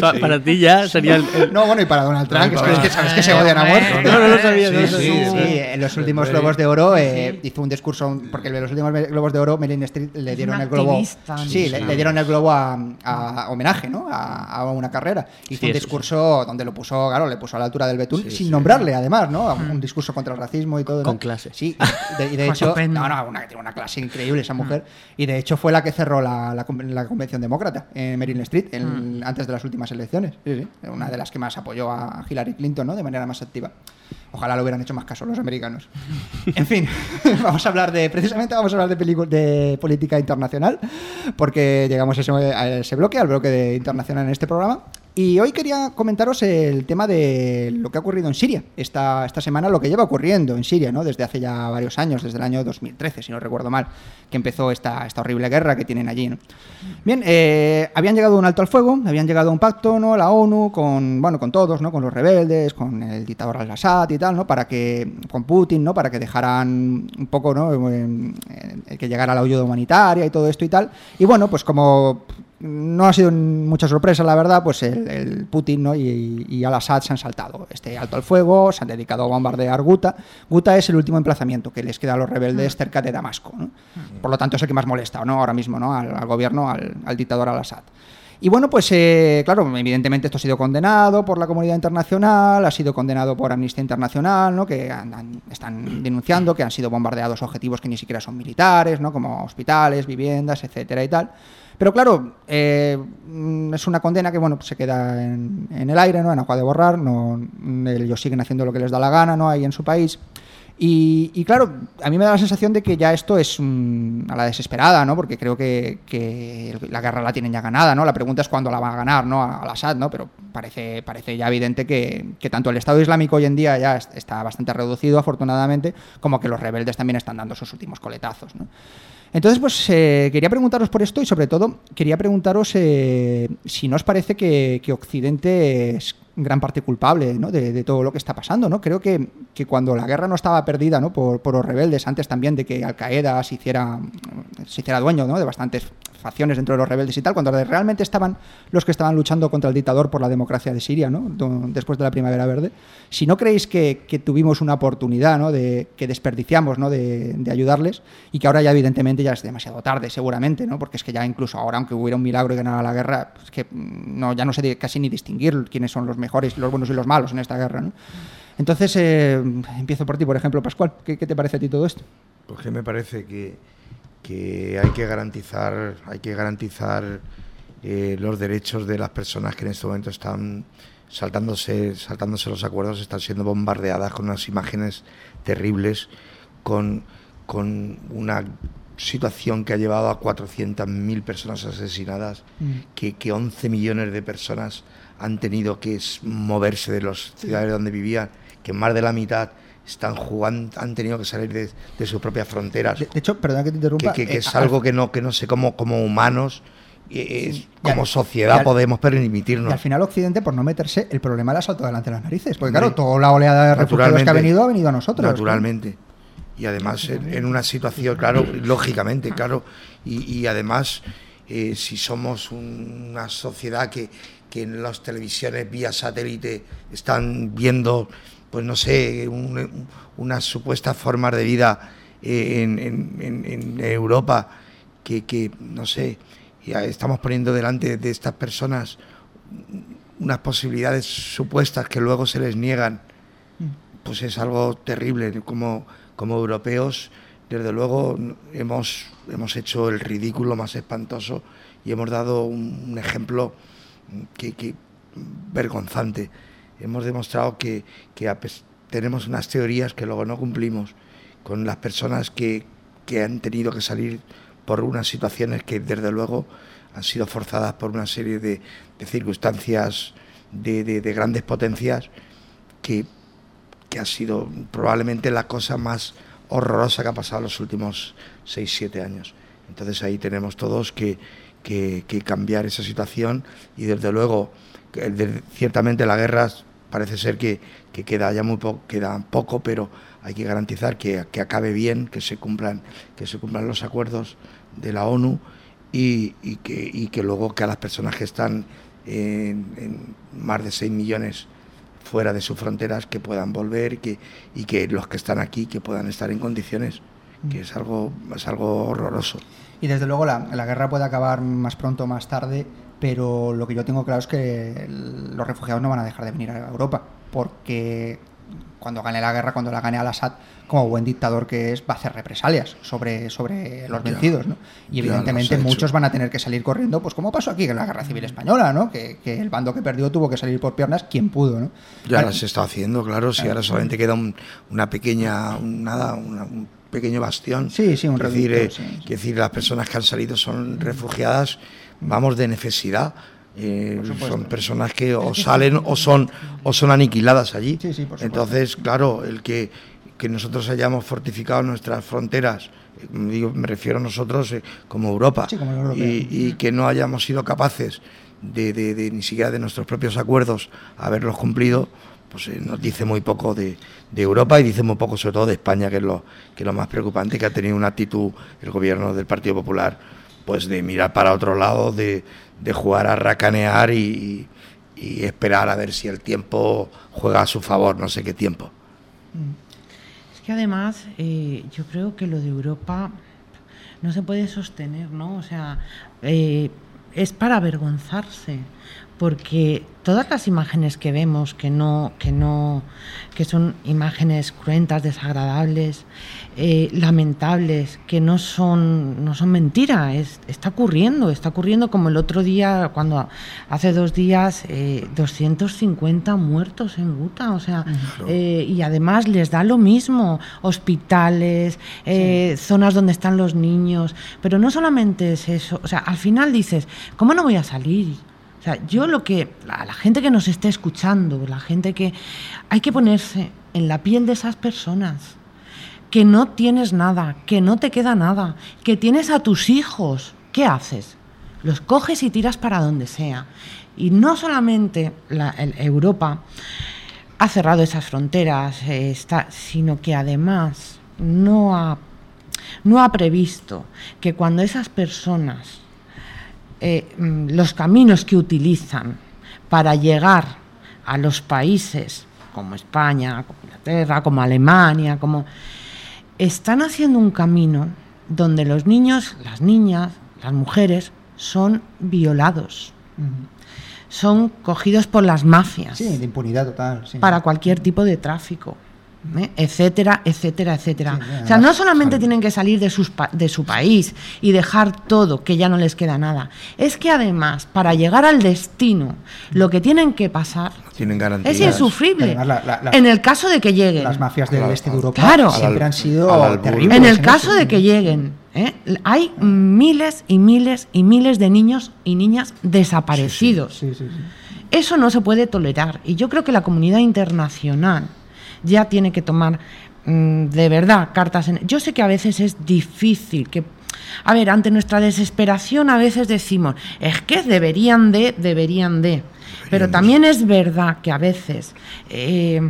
Pa- Para ti ya sería el, el- No, bueno, y para Donald Trump, que sabes que, sabes que se odian a muerte. No, no lo sabía, no Sí, lo sí, sabía. sí, en los últimos Globos de Oro eh, hizo un discurso, porque en los últimos Globos de Oro Meryl Streep le Es dieron el globo. Sí, le, dieron el globo a, a homenaje, ¿no? A, a una carrera. Hizo Sí, un discurso donde lo puso, claro, le puso a la altura del betún, sin nombrarle además, ¿no? Un discurso contra el racismo y todo. ¿no? Con clase. Sí, de- y de *laughs* Fue hecho, no, no, una, tiene una clase increíble esa mujer. Y de hecho fue la que cerró la, la, con- la convención demócrata en Meryl Streep en- antes de las últimas elecciones. Sí, sí. Una de las que más apoyó a Hillary Clinton, ¿no? De manera más activa. Ojalá lo hubieran hecho más caso los americanos. *laughs* En fin, *laughs* vamos a hablar de, precisamente vamos a hablar de política internacional, porque llegamos a ese, bloque, al bloque de internacional en este programa. Y hoy quería comentaros el tema de lo que ha ocurrido en Siria. Esta, esta semana lo que lleva ocurriendo en Siria, ¿no? Desde hace ya varios años, desde el año 2013, si no recuerdo mal, que empezó esta, esta horrible guerra que tienen allí, ¿no? Bien, eh, habían llegado a un alto al fuego, habían llegado a un pacto, ¿no? La ONU, con, bueno, con todos, ¿no? Con los rebeldes, con el dictador al-Assad y tal, ¿no? Para que, con Putin, ¿no? Para que dejaran un poco, ¿no? Eh, que llegara la ayuda humanitaria y todo esto y tal. Y bueno, pues como no ha sido mucha sorpresa, la verdad, pues el, el Putin ¿no? y, y al-Assad se han saltado este alto al fuego, se han dedicado a bombardear Guta. Guta es el último emplazamiento que les queda a los rebeldes cerca de Damasco. ¿no? Por lo tanto, es el que más molesta ¿no? ahora mismo ¿no? al, al gobierno, al, al dictador al-Assad. Y bueno, pues eh, claro, evidentemente esto ha sido condenado por la comunidad internacional, ha sido condenado por Amnistía Internacional, ¿no? que están denunciando que han sido bombardeados objetivos que ni siquiera son militares, ¿no? como hospitales, viviendas, etcétera y tal. Pero claro, eh, mm, es una condena que bueno, pues se queda en, el aire, ¿no? en agua de borrar, ellos siguen haciendo lo que les da la gana ¿no? ahí en su país. Y, claro, a mí me da la sensación de que ya esto es mm, a la desesperada, ¿no? Porque creo que, la guerra la tienen ya ganada, ¿no? La pregunta es cuándo la va a ganar, ¿no? Al Assad, ¿no? Pero parece, parece ya evidente que, tanto el Estado Islámico hoy en día ya es- está bastante reducido, afortunadamente, como que los rebeldes también están dando sus últimos coletazos. Entonces, pues eh, quería preguntaros por esto y sobre todo quería preguntaros eh, si no os parece que, Occidente es gran parte culpable ¿no? de, de todo lo que está pasando. ¿no? Creo que, que cuando la guerra no estaba perdida ¿no? por, por los rebeldes, antes también de que Al Qaeda se hiciera, se hiciera dueño ¿no? de bastantes facciones dentro de los rebeldes y tal, cuando realmente estaban los que estaban luchando contra el dictador por la democracia de Siria, ¿no? Después de la Primavera Verde. Si no creéis que, tuvimos una oportunidad, ¿no? de, que desperdiciamos ¿no? de, de ayudarles y que ahora ya evidentemente ya es demasiado tarde, seguramente, ¿no? porque es que ya incluso ahora, aunque hubiera un milagro y ganara la guerra, es que mm, no, ya no sé casi ni distinguir quiénes son los mejores, los buenos y los malos en esta guerra. ¿no? Entonces, eh, empiezo por ti, por ejemplo, Pascual. ¿Qué, qué te parece a ti todo esto? Pues que me parece que, que hay que garantizar, hay que garantizar eh, los derechos de las personas que en este momento están saltándose, saltándose los acuerdos, están siendo bombardeadas con unas imágenes terribles, con, con una situación que ha llevado a 400.000 personas asesinadas, Mm. que, que 11 millones de personas han tenido que moverse de las ciudades donde vivían, que más de la mitad están jugando, han tenido que salir de, de sus propias fronteras. De, de hecho, perdona que te interrumpa. que- que eh, es al- algo que no, que no sé cómo, como humanos, eh, Ya, como y sociedad al- podemos Y permitirnos. al final Occidente, por no meterse, el problema le ha saltado delante de las narices. Porque claro, toda la oleada de refugiados que ha venido ha venido a nosotros. Naturalmente. Y además en, en una situación, claro, lógicamente, claro. Y, y además, eh, si somos un- una sociedad que, que en las televisiones vía satélite están viendo, pues no sé, un- unas supuestas formas de vida eh, en, en- en- en Europa que, que, no sé, ya estamos poniendo delante de estas personas unas posibilidades supuestas que luego se les niegan pues es algo terrible. Como, como europeos, desde luego, hemos, hemos hecho el ridículo más espantoso y hemos dado un, un ejemplo que, que vergonzante. Hemos demostrado que, que tenemos unas teorías que luego no cumplimos con las personas que, que han tenido que salir por unas situaciones que desde luego han sido forzadas por una serie de, de circunstancias de, de- de grandes potencias que, que ha sido probablemente la cosa más horrorosa que ha pasado en los últimos 6-7 años. Entonces ahí tenemos todos que, que- que cambiar esa situación y desde luego, ciertamente la guerra parece ser que, que queda ya muy poco, queda poco, pero hay que garantizar que, que acabe bien, que se cumplan, que se cumplan los acuerdos de la ONU y, y que, y que luego que a las personas que están en, en más de 6 millones fuera de sus fronteras que puedan volver y que, y que los que están aquí que puedan estar en condiciones, que es algo, es algo horroroso. Y desde luego la, la guerra puede acabar más pronto o más tarde, pero lo que yo tengo claro es que los refugiados no van a dejar de venir a Europa, porque cuando gane la guerra, cuando la gane Al-Assad, como buen dictador que es, va a hacer represalias sobre, sobre los vencidos, ¿no? Y evidentemente muchos van a tener que salir corriendo, pues como pasó aquí en la Guerra Civil Española, ¿no? Que, que el bando que perdió tuvo que salir por piernas quien pudo, ¿no? Ya Bueno, las está haciendo, claro, si ahora solamente queda un- una pequeña, un- nada, una- un pequeño bastión. Sí, sí, un Quiero decir, eh, sí, sí. quiero decir, las personas que han salido son refugiadas, vamos, de necesidad. Eh, son personas que o salen o son o son aniquiladas allí. Entonces, claro, el que, que nosotros hayamos fortificado nuestras fronteras, eh, digo, me refiero a nosotros eh, como Europa, Sí, como y, y que no hayamos sido capaces de, de- de ni siquiera de nuestros propios acuerdos haberlos cumplido, pues eh, nos dice muy poco de, de Europa y dice muy poco sobre todo de España, que es lo, que es lo más preocupante, que ha tenido una actitud el gobierno del Partido Popular, pues de mirar para otro lado, de, de jugar a racanear y, y esperar a ver si el tiempo juega a su favor, no sé qué tiempo. Es que además eh, yo creo que lo de Europa no se puede sostener, ¿no? O sea, eh, es para avergonzarse, porque todas las imágenes que vemos que no, que no, que son imágenes cruentas, desagradables, eh, lamentables, que no son, no son mentira, es, está ocurriendo, está ocurriendo como el otro día, cuando hace dos días, eh, 250 muertos en Guta, o sea, eh, y además les da lo mismo, hospitales, eh, zonas donde están los niños, pero no solamente es eso, o sea, al final dices, ¿cómo no voy a salir? O sea, yo lo que, la, la gente que nos esté escuchando, la gente que, hay que ponerse en la piel de esas personas, que no tienes nada, que no te queda nada, que tienes a tus hijos, ¿qué haces? Los coges y tiras para donde sea. Y no solamente la, el- Europa ha cerrado esas fronteras, eh, sino que además no ha, no ha previsto que cuando esas personas eh, mm, los caminos que utilizan para llegar a los países como España, como Inglaterra, como Alemania, como están haciendo un camino donde los niños, las niñas, las mujeres son violados, son cogidos por las mafias Sí, de impunidad total. sí. para cualquier tipo de tráfico, ¿eh? etcétera, etcétera, etcétera. Sí, o sea, no solamente tienen que salir de, sus pa- de su país y dejar todo, que ya no les queda nada, es que además, para llegar al destino, lo que tienen que pasar Tienen garantías. es insufrible. Además, la- la- la- en el caso de que lleguen. Las mafias del este de Europa Claro. siempre han sido terribles. En el caso de que lleguen, ¿eh? hay miles y miles y miles de niños y niñas desaparecidos. Sí, sí, sí. Eso no se puede tolerar. Y yo creo que la comunidad internacional ya tiene que tomar mm, de verdad cartas en. Yo sé que a veces es difícil que. A ver, ante nuestra desesperación a veces decimos, es que deberían de, deberían de. Pero también es verdad que a veces eh,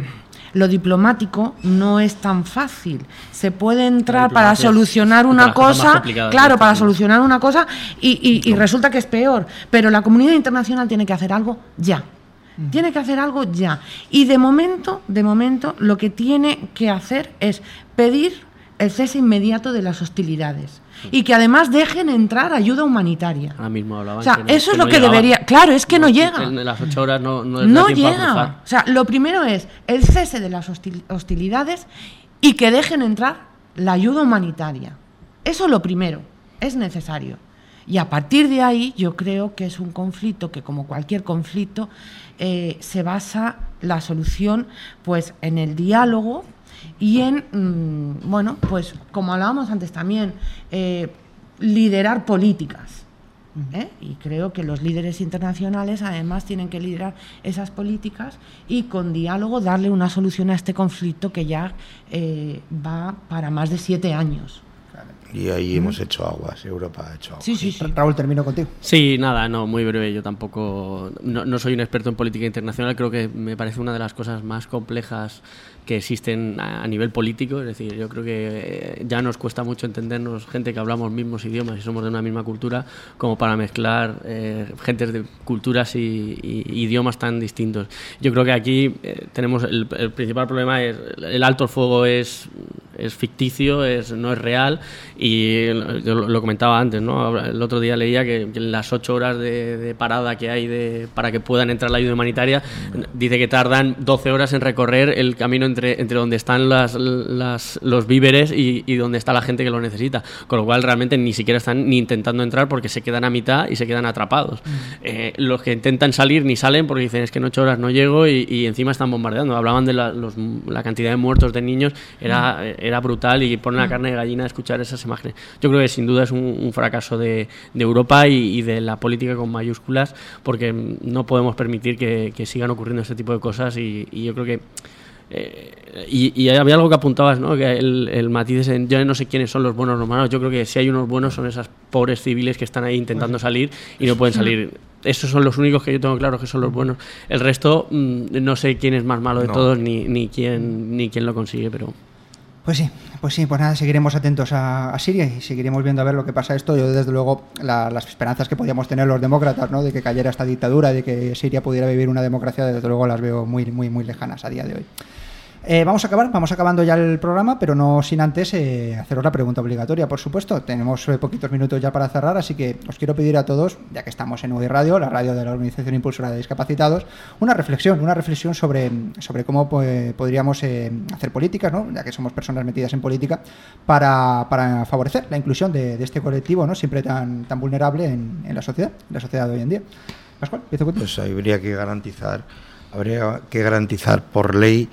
lo diplomático no es tan fácil. Se puede entrar para solucionar una cosa, claro, para solucionar una cosa y, y- y resulta que es peor. Pero la comunidad internacional tiene que hacer algo ya. Tiene que hacer algo ya. Y de momento, de momento, lo que tiene que hacer es pedir el cese inmediato de las hostilidades. Y que además dejen entrar ayuda humanitaria. Ahora mismo hablaban O sea, que no- eso es no lo que llegaba. debería. Claro, es que no, llega. En las ocho horas no, no, llega. O sea, lo primero es el cese de las hostil- hostilidades y que dejen entrar la ayuda humanitaria. Eso lo primero, es necesario. Y a partir de ahí yo creo que es un conflicto que como cualquier conflicto eh, se basa la solución pues en el diálogo y en, mm, bueno, pues como hablábamos antes también, eh, liderar políticas. ¿eh? Y creo que los líderes internacionales además tienen que liderar esas políticas y con diálogo darle una solución a este conflicto que ya eh, va para más de siete años. Y ahí hemos hecho aguas, Europa ha hecho aguas. Sí, sí, sí. Raúl, termino contigo. Sí, nada, no, muy breve. Yo tampoco. No, no soy un experto en política internacional. Creo que me parece una de las cosas más complejas que existen a, nivel político. Es decir, yo creo que eh, ya nos cuesta mucho entendernos gente que hablamos mismos idiomas y somos de una misma cultura, como para mezclar eh, gentes de culturas y, y idiomas tan distintos. Yo creo que aquí eh, tenemos el, el principal problema es el alto fuego es es ficticio, es, no es real y yo lo, comentaba antes, ¿no? El otro día leía que, que en las ocho horas de, de parada que hay de, para que puedan entrar la ayuda humanitaria, dice que tardan 12 horas en recorrer el camino entre, entre donde están las, las- los víveres y, y donde está la gente que lo necesita. Con lo cual realmente ni siquiera están ni intentando entrar porque se quedan a mitad y se quedan atrapados. Eh, los que intentan salir ni salen porque dicen es que en ocho horas no llego y, y encima están bombardeando. Hablaban de la, los- la cantidad de muertos de niños, era, era brutal y ponen la carne de gallina a escuchar esas imágenes. Yo creo que sin duda es un, un fracaso de, de Europa y, y de la política con mayúsculas porque mm, no podemos permitir que, que sigan ocurriendo este tipo de cosas y, y yo creo que eh, y, y había algo que apuntabas, ¿no? Que el, el matiz es en, yo no sé quiénes son los buenos o los malos. Yo creo que si hay unos buenos son esas pobres civiles que están ahí intentando salir y no pueden salir. *laughs* Esos son los únicos que yo tengo claro que son los buenos. El resto mm, no sé quién es más malo de No. todos ni, ni quién ni quién lo consigue, pero Pues sí, pues sí, pues nada, seguiremos atentos a, Siria y seguiremos viendo a ver lo que pasa esto. Yo, desde luego, la- las esperanzas que podíamos tener los demócratas, ¿no? De que cayera esta dictadura, de que Siria pudiera vivir una democracia, desde luego las veo muy, muy, muy lejanas a día de hoy. Eh, vamos a acabar, vamos acabando ya el programa, pero no sin antes eh, haceros la pregunta obligatoria, por supuesto. Tenemos eh, poquitos minutos ya para cerrar, así que os quiero pedir a todos, ya que estamos en UI Radio, la radio de la Organización Impulsora de Discapacitados, una reflexión, una reflexión sobre, sobre cómo podríamos hacer políticas, ¿no? ya que somos personas metidas en política, para, para favorecer la inclusión de, este colectivo, ¿no? siempre tan, tan vulnerable en, la sociedad, en la sociedad de hoy en día. Pascual. Pues habría que garantizar, habría que garantizar por ley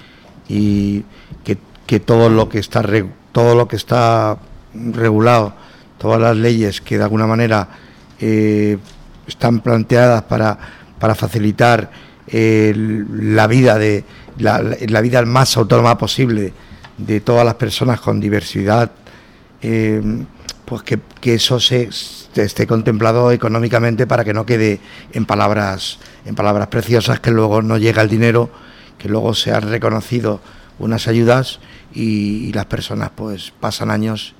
y que, que todo lo que está todo lo que está regulado, todas las leyes que de alguna manera eh, están planteadas para, para facilitar eh, la vida de la, la vida más autónoma posible de todas las personas con diversidad eh, pues que, que eso se esté contemplado económicamente para que no quede en palabras en palabras preciosas que luego no llega el dinero que luego se han reconocido unas ayudas y, y las personas pues pasan años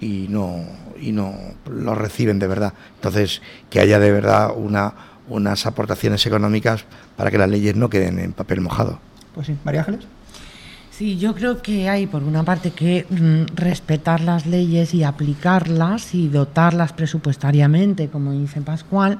y no, y no lo reciben de verdad. Entonces, que haya de verdad una, unas aportaciones económicas para que las leyes no queden en papel mojado. Pues sí, María Ángeles. Sí, yo creo que hay, por una parte, que mm, respetar las leyes y aplicarlas y dotarlas presupuestariamente, como dice Pascual.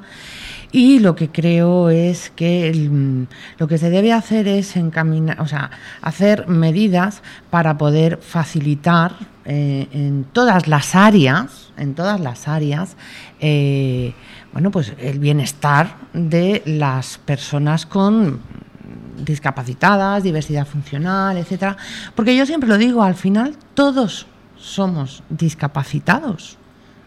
Y lo que creo es que mm, lo que se debe hacer es encaminar, o sea, hacer medidas para poder facilitar eh, en todas las áreas, en todas las áreas, eh, bueno, pues el bienestar de las personas con discapacitadas, diversidad funcional, etcétera, porque yo siempre lo digo, al final todos somos discapacitados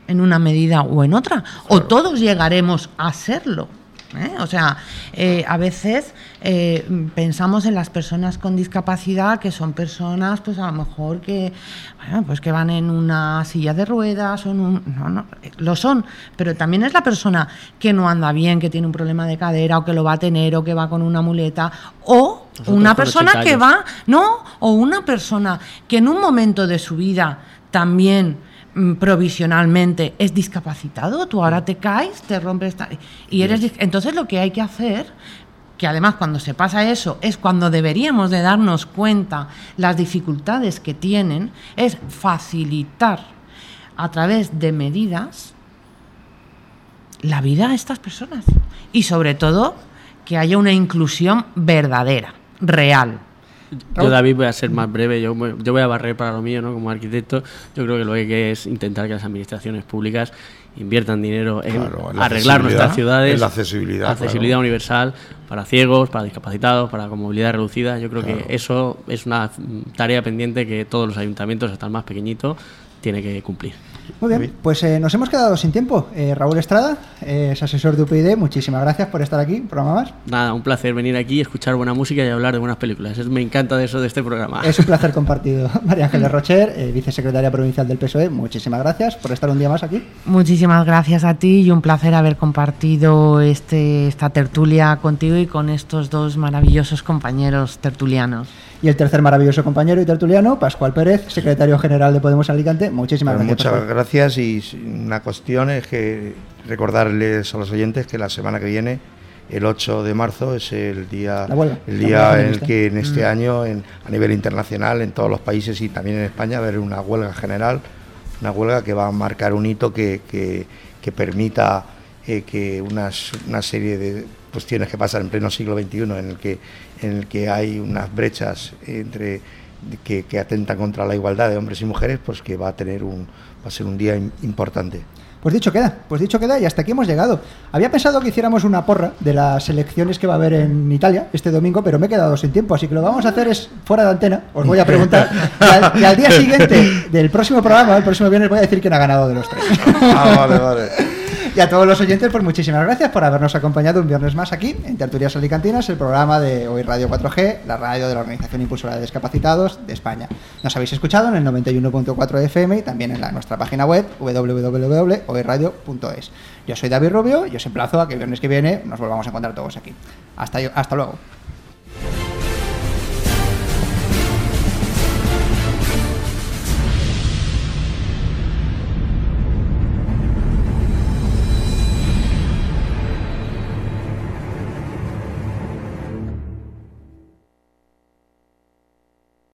en una medida o en otra, o todos llegaremos a serlo. ¿eh? O sea, eh, a veces eh, pensamos en las personas con discapacidad que son personas, pues a lo mejor que, bueno, pues que van en una silla de ruedas, o en un, no, no, lo son, pero también es la persona que no anda bien, que tiene un problema de cadera, o que lo va a tener, o que va con una muleta, o Nosotros una persona 80 que va, no, o una persona que en un momento de su vida también provisionalmente es discapacitado, tú ahora te caes, te rompes y eres entonces lo que hay que hacer que además cuando se pasa eso es cuando deberíamos de darnos cuenta las dificultades que tienen, es facilitar a través de medidas la vida a estas personas. Y sobre todo que haya una inclusión verdadera, real. Yo, David, voy a ser más breve. Yo, yo voy a barrer para lo mío, ¿no? Como arquitecto, yo creo que lo que hay que es intentar que las administraciones públicas inviertan dinero en Claro, en la arreglar nuestras ciudades. en la accesibilidad, accesibilidad claro. universal para ciegos, para discapacitados, para con movilidad reducida. Yo creo Claro. que eso es una tarea pendiente que todos los ayuntamientos, hasta el más pequeñito, tiene que cumplir. Muy bien, pues eh, nos hemos quedado sin tiempo. Eh, Raúl Estrada, eh, es asesor de UPyD, muchísimas gracias por estar aquí, un programa más. Nada, un placer venir aquí, escuchar buena música y hablar de buenas películas. Es- me encanta de eso de este programa. Es un placer *laughs* compartido. *laughs* María Ángeles Rocher, eh, vicesecretaria provincial del PSOE, muchísimas gracias por estar un día más aquí. Muchísimas gracias a ti y un placer haber compartido este, esta tertulia contigo y con estos dos maravillosos compañeros tertulianos. Y el tercer maravilloso compañero y tertuliano, Pascual Pérez, secretario general de Podemos Alicante, muchísimas Pues gracias. muchas Pascual. gracias y una cuestión es que recordarles a los oyentes que la semana que viene, el 8 de marzo, es el día, La huelga, el día en el que en este Mm. año, en- a nivel internacional, en todos los países y también en España, va a haber una huelga general, una huelga que va a marcar un hito que, que- que permita eh, que unas, una serie de cuestiones que pasan en pleno siglo XXI, en el que, en el que hay unas brechas entre que, que atentan contra la igualdad de hombres y mujeres, pues que va a tener un va a ser un día im- importante. Pues dicho queda, pues dicho queda y hasta aquí hemos llegado. Había pensado que hiciéramos una porra de las elecciones que va a haber en Italia este domingo, pero me he quedado sin tiempo, así que lo que vamos a hacer es fuera de antena, os voy a preguntar *laughs* y al, y al día siguiente del próximo programa, el próximo viernes, voy a decir quién ha ganado de los tres. Ah, vale, vale. Y a todos los oyentes, pues muchísimas gracias por habernos acompañado un viernes más aquí en Tertulias Alicantinas, el programa de Hoy Radio 4G, la radio de la Organización Impulsora de Discapacitados de España. Nos habéis escuchado en el 91.4 FM y también en la- nuestra página web www.hoyradio.es. Yo soy David Rubio y os emplazo a que el viernes que viene nos volvamos a encontrar todos aquí. Hasta, hasta luego.